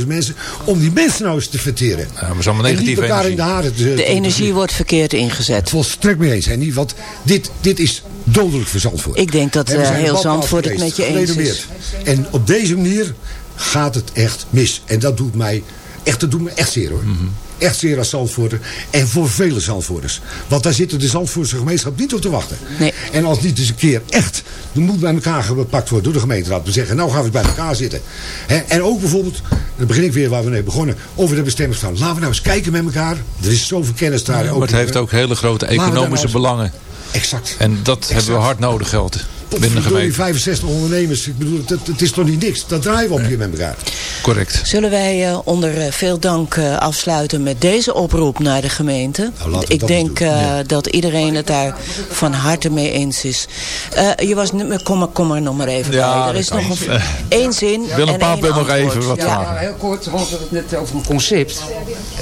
[SPEAKER 10] 16.500 mensen om die mensen nou eens te verteren.
[SPEAKER 6] Ja, maar allemaal
[SPEAKER 10] En niet
[SPEAKER 6] negatieve
[SPEAKER 10] elkaar
[SPEAKER 6] energie.
[SPEAKER 10] in de haren te
[SPEAKER 9] De
[SPEAKER 10] te-
[SPEAKER 9] energie wordt verkeerd ingezet.
[SPEAKER 10] Volstrekt mee eens, Henny. Want dit, dit is dodelijk voor Zandvoort.
[SPEAKER 9] Ik denk dat eh, heel Zandvoort het met je eens is.
[SPEAKER 10] En op deze manier gaat het echt mis. En dat doet mij echt, dat doet me echt zeer hoor.
[SPEAKER 9] Mhm.
[SPEAKER 10] Echt zeer als Zandvoorter. En voor vele Zandvoorters. Want daar zit de Zandvoortse gemeenschap niet op te wachten.
[SPEAKER 9] Nee.
[SPEAKER 10] En als niet eens een keer echt de moed bij elkaar gepakt wordt door de gemeenteraad. We zeggen, nou gaan we bij elkaar zitten. Hè, en ook bijvoorbeeld, dan begin ik weer waar we mee begonnen. Over de bestemmingsplan. Laten we nou eens kijken met elkaar. Er is zoveel kennis daar.
[SPEAKER 6] Ja,
[SPEAKER 10] ook
[SPEAKER 6] maar het heeft ook hele grote economische
[SPEAKER 10] nou
[SPEAKER 6] belangen.
[SPEAKER 10] Exact.
[SPEAKER 6] En dat hebben we hard nodig geld binnen de
[SPEAKER 10] Potverdorie,
[SPEAKER 6] gemeente.
[SPEAKER 10] 65 ondernemers. Ik bedoel, het, het is toch niet niks. Dat draaien we op hier met elkaar.
[SPEAKER 6] Correct.
[SPEAKER 9] Zullen wij eh, onder eh, veel dank eh, afsluiten met deze oproep naar de gemeente?
[SPEAKER 10] Nou, laten we
[SPEAKER 9] Ik
[SPEAKER 10] dat
[SPEAKER 9] denk eh, dat iedereen het daar van harte mee eens is. Eh, je was, niet- kom, maar, kom er nog maar even
[SPEAKER 6] Ja,
[SPEAKER 9] bij. Er is nog een, één zin
[SPEAKER 6] Willem Paap wil nog even wat
[SPEAKER 9] Ja.
[SPEAKER 6] vragen.
[SPEAKER 7] Ja, heel kort. Hans had het net over een concept.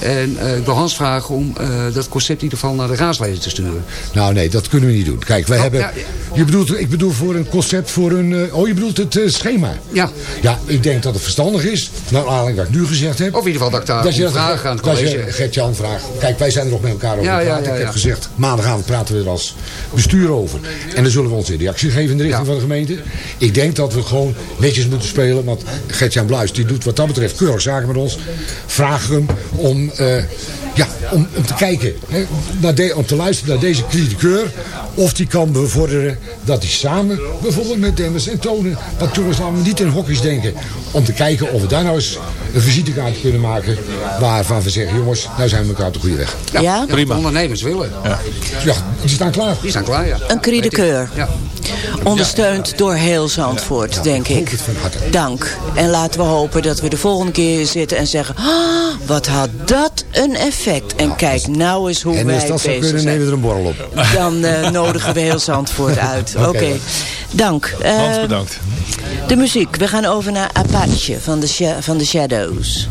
[SPEAKER 7] En eh, ik wil Hans vragen om eh, dat concept in ieder geval naar de raadsleden te sturen.
[SPEAKER 10] Nou nee, dat kunnen we niet doen. Kijk, wij
[SPEAKER 7] Oh,
[SPEAKER 10] hebben...
[SPEAKER 7] ja,
[SPEAKER 10] Je bedoelt, ik bedoel voor een concept, voor een... eh, oh, je bedoelt het eh, schema.
[SPEAKER 7] Ja.
[SPEAKER 10] Ja, ik denk dat het verstandig is. Naar aanleiding wat ik nu gezegd heb.
[SPEAKER 7] Of in ieder geval dat ik daar
[SPEAKER 10] dat je dat
[SPEAKER 7] vraag aan het college.
[SPEAKER 10] Gert-Jan vraagt. Kijk, wij zijn er nog met elkaar over
[SPEAKER 7] Ja, ja,
[SPEAKER 10] praten.
[SPEAKER 7] ja,
[SPEAKER 10] Ik heb gezegd, maandagavond praten we er als bestuur over. En dan zullen we onze reactie geven in de richting van de gemeente. Ik denk dat we gewoon netjes moeten spelen. Want Gert-Jan Bluis, die doet wat dat betreft keurig zaken met ons. Vraag hem om... eh, ja, om, om te kijken, hè, naar de, om te luisteren naar deze critiqueur. Of die kan bevorderen dat hij samen, bijvoorbeeld met Demmers en Tonen, wat nou niet in hokjes denken. Om te kijken of we daar nou eens een visitekaart kunnen maken. Waarvan we zeggen, jongens, nou zijn we elkaar op de goede weg.
[SPEAKER 9] Ja?
[SPEAKER 7] Prima. ondernemers willen.
[SPEAKER 10] Ja, die staan klaar.
[SPEAKER 7] Die staan klaar, ja.
[SPEAKER 9] Een critiqueur.
[SPEAKER 7] Ja.
[SPEAKER 9] Ondersteund door heel Zandvoort, denk ik. Dank. En laten we hopen dat we de volgende keer zitten en zeggen... "Ah, wat had dat een effect. En kijk nou eens hoe
[SPEAKER 10] En
[SPEAKER 9] wij
[SPEAKER 10] als dat zou
[SPEAKER 9] bezig
[SPEAKER 10] kunnen,
[SPEAKER 9] zijn.
[SPEAKER 10] nemen we er een borrel op.
[SPEAKER 9] Dan eh, *laughs* nodigen we heel Zandvoort uit. Oké. Dank. Eh,
[SPEAKER 11] Hans, bedankt.
[SPEAKER 9] De muziek. We gaan over naar Apache van de, van de Shadows.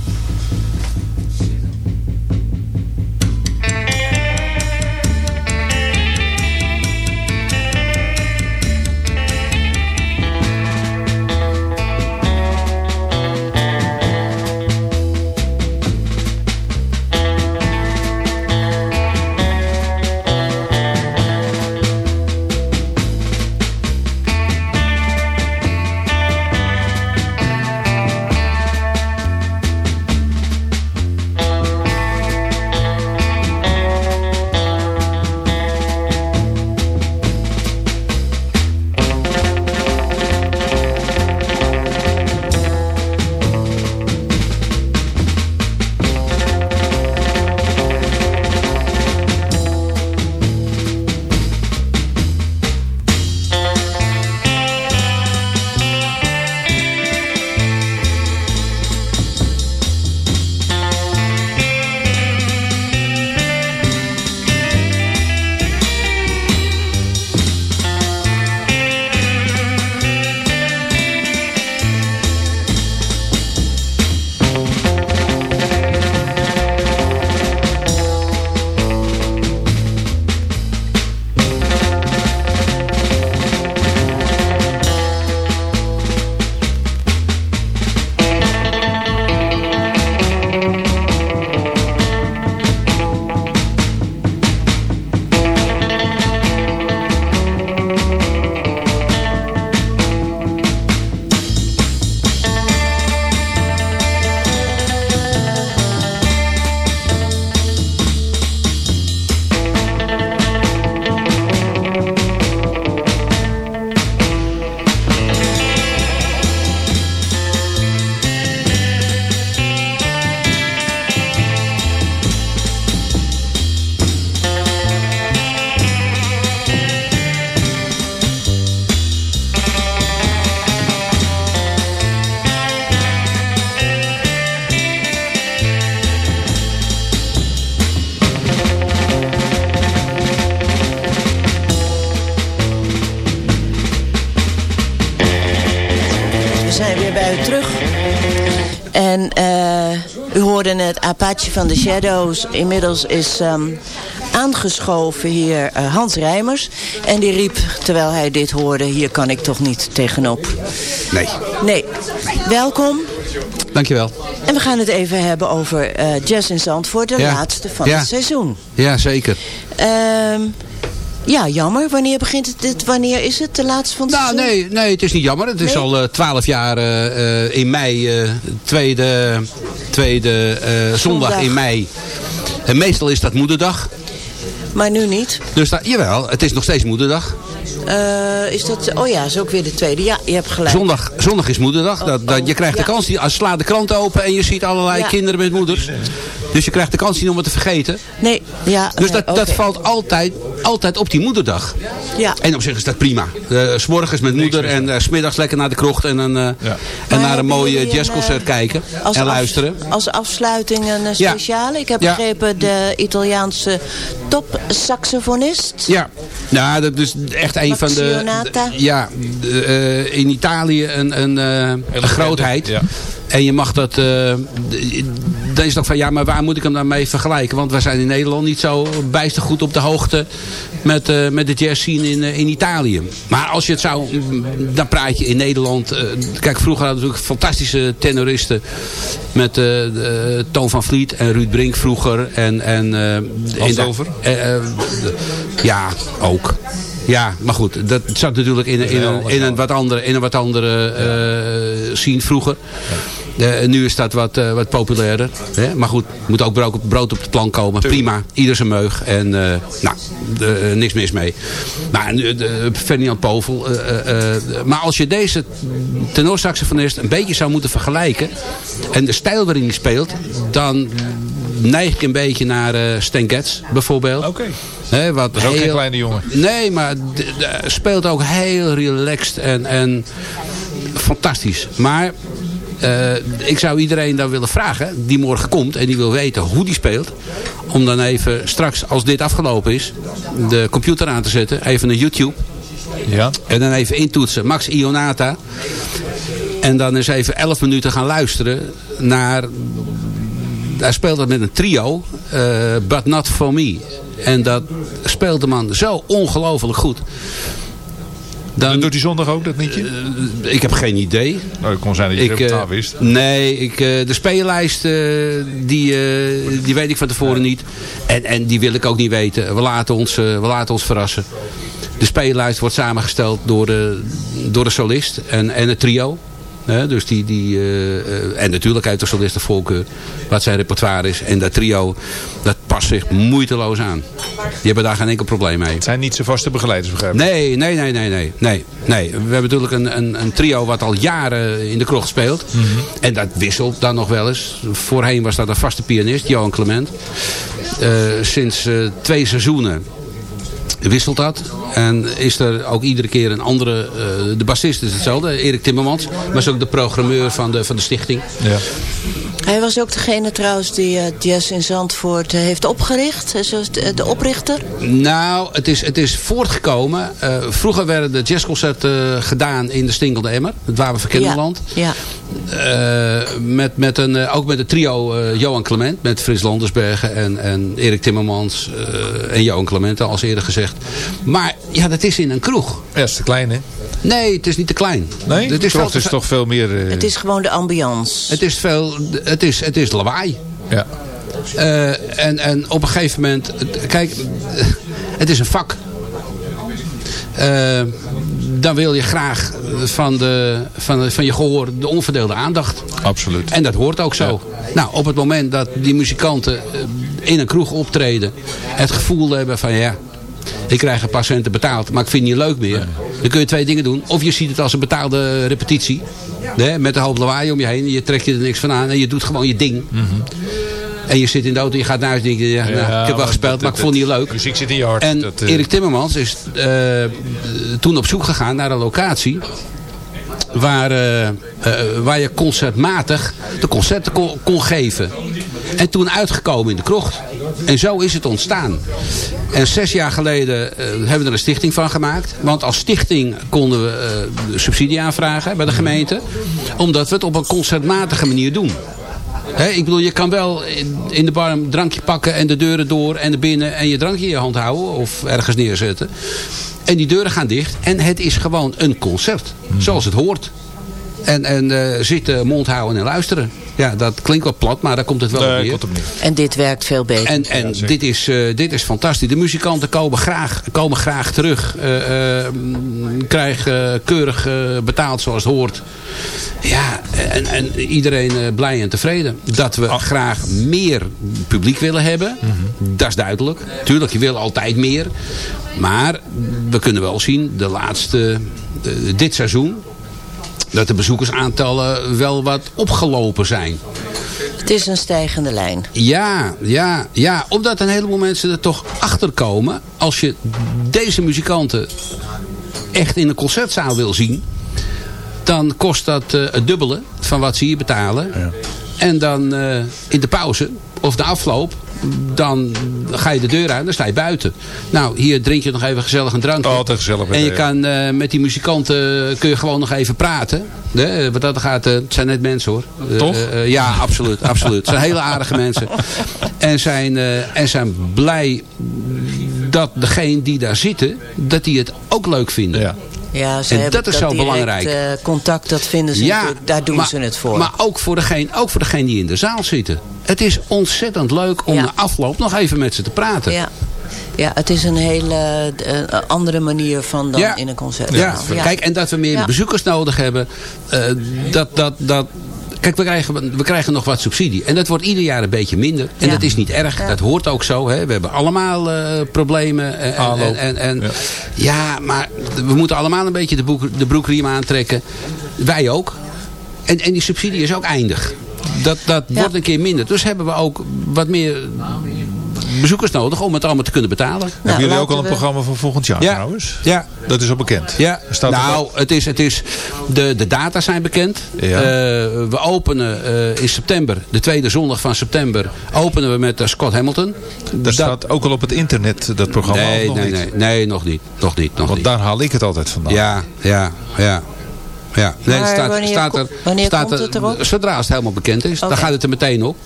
[SPEAKER 9] Van de Shadows. Inmiddels is ehm, aangeschoven hier eh, Hans Rijmers. En die riep, terwijl hij dit hoorde, hier kan ik toch niet tegenop.
[SPEAKER 12] Nee.
[SPEAKER 9] Nee. Welkom.
[SPEAKER 12] Dankjewel.
[SPEAKER 9] En we gaan het even hebben over eh, Jazz in Zandvoort, de
[SPEAKER 12] Ja.
[SPEAKER 9] laatste van
[SPEAKER 12] Ja.
[SPEAKER 9] het seizoen.
[SPEAKER 12] Ja, zeker.
[SPEAKER 9] Ehm, ja, jammer. Wanneer begint het? dit- Wanneer is het de laatste van het
[SPEAKER 12] Nou,
[SPEAKER 9] seizoen?
[SPEAKER 12] nee, nee, het is niet jammer. Het is
[SPEAKER 9] Nee?
[SPEAKER 12] al twaalf jaar eh, eh, in mei, eh, tweede, tweede eh, zondag
[SPEAKER 9] Zondag.
[SPEAKER 12] in mei. En meestal is dat moederdag.
[SPEAKER 9] Maar nu niet.
[SPEAKER 12] Dus dat, jawel, het is nog steeds moederdag.
[SPEAKER 9] Eh, is dat... Oh ja, is ook weer de tweede. Ja, je hebt gelijk.
[SPEAKER 12] Zondag, zondag is moederdag. Dat, dat, je krijgt de
[SPEAKER 9] Oh,
[SPEAKER 12] kans, die, als sla de krant open en je ziet allerlei
[SPEAKER 9] Ja.
[SPEAKER 12] kinderen met moeders. Dus je krijgt de kans niet om het te vergeten.
[SPEAKER 9] Nee, ja.
[SPEAKER 12] Dus
[SPEAKER 9] nee,
[SPEAKER 12] dat, dat valt altijd, altijd op die moederdag.
[SPEAKER 9] Ja.
[SPEAKER 12] En op zich is dat prima. Uh, s morgens met moeder en uh, smiddags lekker naar de krocht en, een, uh, en naar een mooi
[SPEAKER 9] jullie
[SPEAKER 12] jazzconcert kijken
[SPEAKER 9] als
[SPEAKER 12] en
[SPEAKER 9] af-
[SPEAKER 12] luisteren.
[SPEAKER 9] Als afsluiting een eh,
[SPEAKER 12] Ja.
[SPEAKER 9] speciale. Ik heb
[SPEAKER 12] Ja.
[SPEAKER 9] begrepen de Italiaanse top-saxofonist.
[SPEAKER 12] Ja, nou, dat is echt een van de... De- ja, de, eh, in Italië een, een, eh, een grootheid. En je mag dat... d- dan is het van, ja, maar waar moet ik hem dan mee vergelijken? Want wij zijn in Nederland niet zo bijster goed op de hoogte met, eh, met de jazz scene in, eh, in Italië. Maar als je het zou, dan praat je in Nederland... kijk, vroeger hadden we natuurlijk fantastische tenoristen met Toon van Vliet en Ruud Brink vroeger. En, en, in de- ja, ook. Ja, maar goed, dat zat natuurlijk in, in, een, in, een, wat andere, in een wat andere eh scene vroeger. Eh, nu is dat wat, eh, wat populairder. Hè? Maar goed, moet ook brood, brood op de plank komen. Prima, ieder zijn meug. En nou, niks mis mee. Maar Ferdinand Povel. maar als je deze tenorsaxofonist een beetje zou moeten vergelijken. En de stijl waarin hij speelt. Dan neig ik een beetje naar eh Stan Getz bijvoorbeeld.
[SPEAKER 6] Oké.
[SPEAKER 12] Wat
[SPEAKER 6] Dat is ook geen kleine jongen.
[SPEAKER 12] Nee, maar d- speelt ook heel relaxed en, en fantastisch. Maar eh, ik zou iedereen dan willen vragen, die morgen komt en die wil weten hoe die speelt. Om dan even straks, als dit afgelopen is, de computer aan te zetten. Even naar YouTube.
[SPEAKER 6] Ja.
[SPEAKER 12] En dan even intoetsen. Max Ionata. En dan eens even 11 minuten gaan luisteren naar... Hij speelt dat met een trio. eh, but not for me. En dat speelt de man zo ongelooflijk goed. Dan,
[SPEAKER 6] doet hij zondag ook, dat liedje?
[SPEAKER 12] ik heb geen idee.
[SPEAKER 6] Nou, het kon zijn dat je
[SPEAKER 12] Ik,
[SPEAKER 6] het
[SPEAKER 12] eh,
[SPEAKER 6] repertoire wist.
[SPEAKER 12] Nee, ik, eh, de speellijst eh, die, eh, die weet ik van tevoren niet. En, en die wil ik ook niet weten. We laten ons, eh, we laten ons verrassen. De speellijst wordt samengesteld door de, door de solist en, en het trio. Hè, dus die, die, eh, eh, en natuurlijk uit de solist de voorkeur wat zijn repertoire is. En dat trio, dat past zich moeiteloos aan. Die hebben daar geen enkel probleem mee. Het
[SPEAKER 6] zijn niet zijn vaste begeleiders, begrijp ik?
[SPEAKER 12] Nee, nee, nee, nee, nee, nee, nee. We hebben natuurlijk een, een, een trio wat al jaren in de krocht speelt. En dat wisselt dan nog wel eens. Voorheen was dat een vaste pianist, Johan Clement. Eh, sinds twee seizoenen wisselt dat. En is er ook iedere keer een andere... eh, de bassist is hetzelfde, Erik Timmermans. Maar is ook de programmeur van de, van de stichting.
[SPEAKER 6] Ja.
[SPEAKER 9] Hij was ook degene trouwens die eh, Jazz in Zandvoort eh, heeft opgericht. Hij is dus de, de oprichter.
[SPEAKER 12] Nou, het is, het is voortgekomen. Eh, vroeger werden de jazzconcerten gedaan in de Stinkelde Emmer. Het Wapenverkennenland.
[SPEAKER 9] Ja.
[SPEAKER 12] Eh, met, met een, eh, ook met het trio eh, Johan Clement. Met Frits Landersbergen en, en Erik Timmermans. eh, en Johan Clement, als eerder gezegd. Maar ja, dat is in een kroeg.
[SPEAKER 6] Ja, dat is te klein, hè?
[SPEAKER 12] Nee, het is niet te klein.
[SPEAKER 6] Nee?
[SPEAKER 12] Het is, veel
[SPEAKER 6] is toch veel meer... eh,
[SPEAKER 9] Het is gewoon de ambiance.
[SPEAKER 12] het is veel, het is, het is lawaai.
[SPEAKER 6] Ja.
[SPEAKER 12] Eh, en, en op een gegeven moment, kijk, *laughs* het is een vak. Eh, dan wil je graag van, de, van, de- van je gehoor de onverdeelde aandacht.
[SPEAKER 6] Absoluut.
[SPEAKER 12] En dat hoort ook zo. Nou, op het moment dat die muzikanten eh, in een kroeg optreden, het gevoel hebben van ja, ik krijg een paar centen betaald, maar ik vind het niet leuk meer. Dan kun je twee dingen doen. Of je ziet het als een betaalde repetitie. Hè, met een hoop lawaai om je heen. Je trekt je er niks van aan en je doet gewoon je ding. En je zit in de auto, je gaat naar huis en denk je, ja, nou, ik heb wel gespeeld,
[SPEAKER 6] dat-
[SPEAKER 12] maar ik vond het niet leuk.
[SPEAKER 6] Muziek zit in je hart.
[SPEAKER 12] En
[SPEAKER 6] dat, eh,
[SPEAKER 12] Erik Timmermans is eh, toen op zoek gegaan naar een locatie waar, eh, waar je concertmatig de concerten kon, kon geven. En toen uitgekomen in de krocht. En zo is het ontstaan. En zes jaar geleden eh, hebben we er een stichting van gemaakt. Want als stichting konden we eh, subsidie aanvragen bij de gemeente. Omdat we het op een concertmatige manier doen. Ik bedoel, je kan wel in- in de bar een drankje pakken en de deuren door en de binnen en je drankje in je hand houden of ergens neerzetten. En die deuren gaan dicht en het is gewoon een concert. Zoals het hoort. En, en eh, zitten, mond houden en luisteren. Ja, dat klinkt wat plat, maar daar komt het wel
[SPEAKER 6] Nee,
[SPEAKER 12] op neer.
[SPEAKER 9] En dit werkt veel beter.
[SPEAKER 12] En, en dit, is, eh, dit is fantastisch. De muzikanten komen graag, komen graag terug. eh, krijgen keurig betaald zoals het hoort. Ja, en, en iedereen eh, blij en tevreden. Dat we graag meer publiek willen hebben. Dat is duidelijk. Tuurlijk, je wil altijd meer. Maar we kunnen wel zien, de laatste, dit seizoen... dat de bezoekersaantallen wel wat opgelopen zijn.
[SPEAKER 9] Het is een stijgende lijn.
[SPEAKER 12] Ja, ja, ja. Omdat een heleboel mensen er toch achter komen. Als je deze muzikanten echt in een concertzaal wil zien. Dan kost dat eh, het dubbele van wat ze hier betalen. En dan eh, in de pauze of de afloop. Dan ga je de deur uit en dan sta je buiten. Nou, hier drink je nog even gezellig een drankje.
[SPEAKER 6] Altijd gezellig.
[SPEAKER 12] En je kan eh, met die muzikanten kun je gewoon nog even praten. Hè? Wat dat gaat, eh, het zijn net mensen hoor. Eh,
[SPEAKER 6] Toch?
[SPEAKER 12] eh, eh, ja, absoluut. absoluut. Het zijn hele aardige *laughs* mensen. En zijn, eh, en zijn blij dat degene die daar zitten, dat die het ook leuk vinden.
[SPEAKER 6] Ja.
[SPEAKER 9] Ja, ze
[SPEAKER 12] En
[SPEAKER 9] hebben
[SPEAKER 12] dat is zo
[SPEAKER 9] direct,
[SPEAKER 12] belangrijk.
[SPEAKER 9] eh, contact, dat vinden ze natuurlijk, daar doen
[SPEAKER 12] maar,
[SPEAKER 9] ze het voor.
[SPEAKER 12] Maar ook voor, degene, ook voor degene die in de zaal zitten. Het is ontzettend leuk om
[SPEAKER 9] Ja.
[SPEAKER 12] na afloop nog even met ze te praten.
[SPEAKER 9] ja. Ja, het is een hele eh, andere manier van dan
[SPEAKER 12] Ja.
[SPEAKER 9] in een concert.
[SPEAKER 12] Ja, kijk, en dat we meer
[SPEAKER 9] Ja.
[SPEAKER 12] bezoekers nodig hebben, eh, dat, dat, dat, kijk, we krijgen, we krijgen nog wat subsidie. En dat wordt ieder jaar een beetje minder. En
[SPEAKER 9] Ja.
[SPEAKER 12] dat is niet erg, dat hoort ook zo. Hè. We hebben allemaal eh, problemen. En, en, en, en- ja. maar we moeten allemaal een beetje de, broek, de broekriem aantrekken. Wij ook. En, en die subsidie is ook eindig. Dat, dat wordt een keer minder. Dus hebben we ook wat meer bezoekers nodig om het allemaal te kunnen betalen.
[SPEAKER 6] Hebben jullie ook al een programma voor volgend jaar
[SPEAKER 12] Ja.
[SPEAKER 6] trouwens?
[SPEAKER 12] Ja.
[SPEAKER 6] Dat is al bekend?
[SPEAKER 12] Ja,
[SPEAKER 6] Staat er
[SPEAKER 12] nou, het is, het is, de, de data zijn bekend.
[SPEAKER 6] Ja.
[SPEAKER 12] Eh, we openen eh, in september, de tweede zondag van september, openen we met eh, Scott Hamilton.
[SPEAKER 6] Dat staat ook al op het internet, dat programma?
[SPEAKER 12] Nee,
[SPEAKER 6] nog
[SPEAKER 12] nee,
[SPEAKER 6] niet?
[SPEAKER 12] nee, nee, nog niet. Nog niet, nog
[SPEAKER 6] Want
[SPEAKER 12] niet.
[SPEAKER 6] daar haal ik het altijd vandaan.
[SPEAKER 12] Ja, ja, ja. Ja, nee, staat,
[SPEAKER 9] wanneer
[SPEAKER 12] staat er,
[SPEAKER 9] wanneer
[SPEAKER 12] staat
[SPEAKER 9] komt
[SPEAKER 12] er,
[SPEAKER 9] het erop?
[SPEAKER 12] Zodra het helemaal bekend is, dan gaat het er meteen op.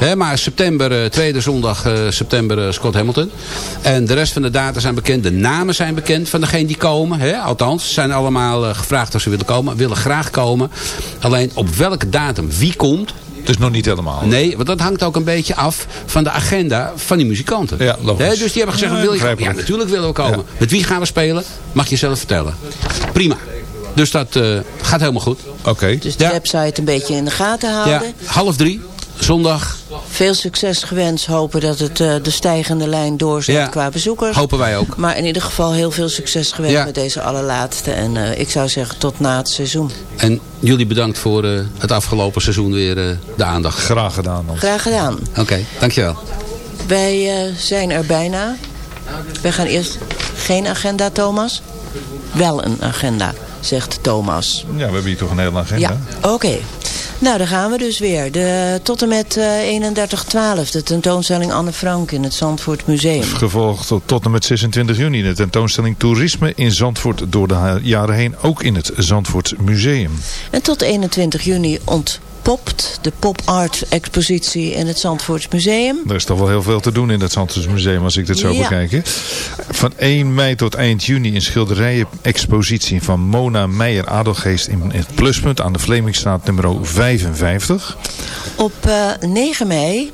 [SPEAKER 12] Hè, maar september, eh, tweede zondag eh, september eh, Scott Hamilton. En de rest van de data zijn bekend. De namen zijn bekend van degenen die komen. Hè. Althans, ze zijn allemaal gevraagd of ze willen komen. Willen graag komen. Alleen op welke datum wie komt.
[SPEAKER 6] Dus nog niet helemaal.
[SPEAKER 12] Nee, want dat hangt ook een beetje af van de agenda van die muzikanten.
[SPEAKER 6] Ja, logisch.
[SPEAKER 12] Hè, dus die hebben gezegd,
[SPEAKER 6] Ja,
[SPEAKER 12] wil je? Ja, natuurlijk willen we komen. Met wie gaan we spelen? Mag je zelf vertellen. Prima. Dus dat eh, gaat helemaal goed.
[SPEAKER 6] Oké.
[SPEAKER 9] Dus de website een beetje in de gaten houden.
[SPEAKER 12] Ja, half drie, zondag.
[SPEAKER 9] Veel succes gewenst. Hopen dat het eh, de stijgende lijn doorzet
[SPEAKER 12] Ja,
[SPEAKER 9] qua bezoekers.
[SPEAKER 12] hopen wij ook.
[SPEAKER 9] Maar in ieder geval heel veel succes gewenst
[SPEAKER 12] Ja.
[SPEAKER 9] met deze allerlaatste. En eh, ik zou zeggen tot na het seizoen.
[SPEAKER 12] En jullie bedankt voor eh, het afgelopen seizoen weer eh, de aandacht.
[SPEAKER 6] Graag gedaan. Dan.
[SPEAKER 9] Graag gedaan.
[SPEAKER 12] Oké, dankjewel.
[SPEAKER 9] Wij eh, zijn er bijna. Wij gaan eerst geen agenda, Thomas. Wel een agenda, zegt Thomas.
[SPEAKER 6] Ja, we hebben hier toch een hele agenda.
[SPEAKER 9] Ja, oké. Nou, daar gaan we dus weer. De, tot en met eh 31-12, de tentoonstelling Anne Frank in het Zandvoort Museum.
[SPEAKER 6] Gevolgd tot, en met 26 juni de tentoonstelling Toerisme in Zandvoort door de jaren heen. Ook in het Zandvoort Museum.
[SPEAKER 9] En tot 21 juni ontpopt de pop-art expositie in het Zandvoort Museum.
[SPEAKER 6] Er is toch wel heel veel te doen in het Zandvoort Museum als ik dit zo
[SPEAKER 9] Ja.
[SPEAKER 6] bekijk. hè? Van 1 mei tot eind juni een schilderijen-expositie van Mona Meijer Adelgeest in het Pluspunt aan de Vlemingstraat nummer 55.
[SPEAKER 9] Op eh, 9 mei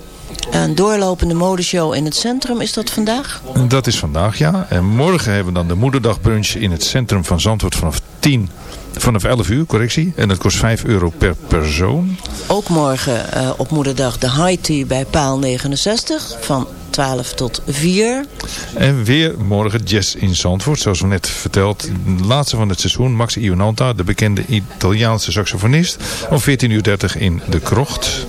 [SPEAKER 9] een doorlopende modeshow in het centrum. Is dat vandaag?
[SPEAKER 6] Dat is vandaag, ja. En morgen hebben we dan de moederdagbrunch in het centrum van Zandvoort vanaf 10, vanaf 11 uur, correctie. En dat kost 5 euro per persoon.
[SPEAKER 9] Ook morgen eh, op moederdag de high tea bij paal 69 van 12 tot 4.
[SPEAKER 6] En weer morgen jazz in Zandvoort, zoals we net verteld. Laatste van het seizoen, Max Ionanta, de bekende Italiaanse saxofonist. Om 14.30 uur in de krocht.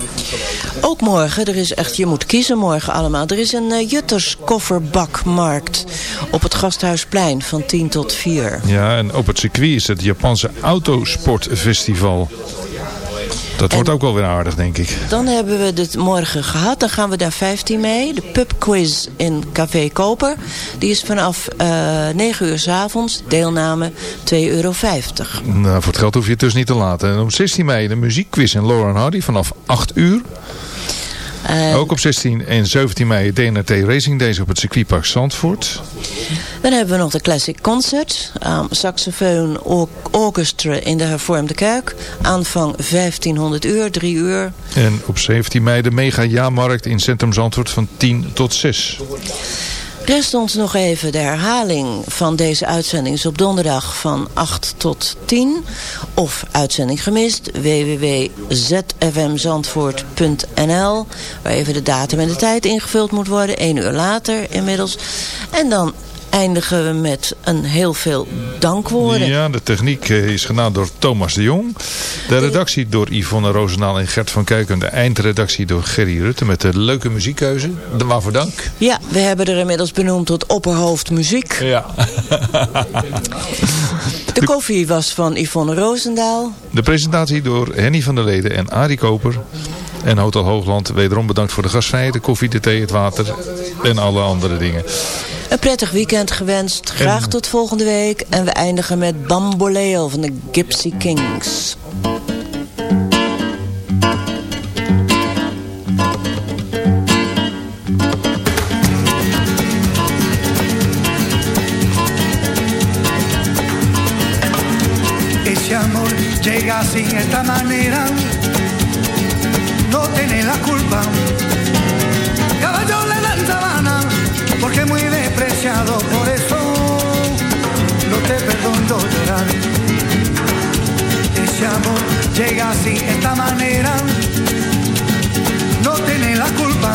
[SPEAKER 9] Ook morgen, er is echt, je moet kiezen morgen allemaal. Er is een eh, Jutters kofferbakmarkt op het Gasthuisplein van 10 tot 4.
[SPEAKER 6] Ja, en op het circuit is het Japanse Autosportfestival. Dat wordt ook wel weer aardig, denk ik.
[SPEAKER 9] Dan hebben we dit morgen gehad. Dan gaan we daar 15 mee. De pubquiz in Café Koper. Die is vanaf eh 9 uur s avonds. Deelname 2,50 euro.
[SPEAKER 6] Nou, voor het geld hoef je het dus niet te laten. En op 16 mei de muziekquiz in Lauren Hardy vanaf 8 uur.
[SPEAKER 9] En
[SPEAKER 6] Ook op 16 en 17 mei DNT Racing Days op het circuitpark Zandvoort.
[SPEAKER 9] Dan hebben we nog de Classic Concert. Um, saxofoon or- orchestra in de hervormde kerk. Aanvang 1500 uur, 3 uur.
[SPEAKER 6] En op 17 mei de mega jaarmarkt in Centrum Zandvoort van 10 tot 6.
[SPEAKER 9] Rest ons nog even de herhaling van deze uitzending is op donderdag van 8 tot 10. Of uitzending gemist, www.zfmzandvoort.nl Waar even de datum en de tijd ingevuld moet worden, 1 uur later inmiddels. En dan eindigen we met een heel veel dankwoorden.
[SPEAKER 6] Ja, de techniek eh, is gedaan door Thomas de Jong. De redactie door Yvonne Roosendaal en Gert van Kuik. En de eindredactie door Gerry Rutte met de leuke muziekkeuze. De waarvoor dank.
[SPEAKER 9] Ja, we hebben er inmiddels benoemd tot opperhoofd muziek.
[SPEAKER 6] Ja.
[SPEAKER 9] De koffie was van Yvonne Roosendaal.
[SPEAKER 6] De presentatie door Henny van der Leden en Arie Koper. En Hotel Hoogland wederom bedankt voor de gastvrijheid, de koffie, de thee, het water en alle andere dingen.
[SPEAKER 9] Een prettig weekend gewenst. Graag
[SPEAKER 6] En-
[SPEAKER 9] tot volgende week. En we eindigen met Bamboleo van de Gypsy Kings.
[SPEAKER 11] Llega sin esta manera, no tiene la culpa. llega así esta manera, no tiene la culpa.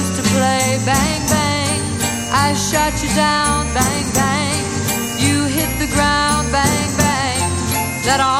[SPEAKER 13] used to play. Bang, bang, I shot you down. Bang, bang, you hit the ground. Bang, bang, that
[SPEAKER 14] all.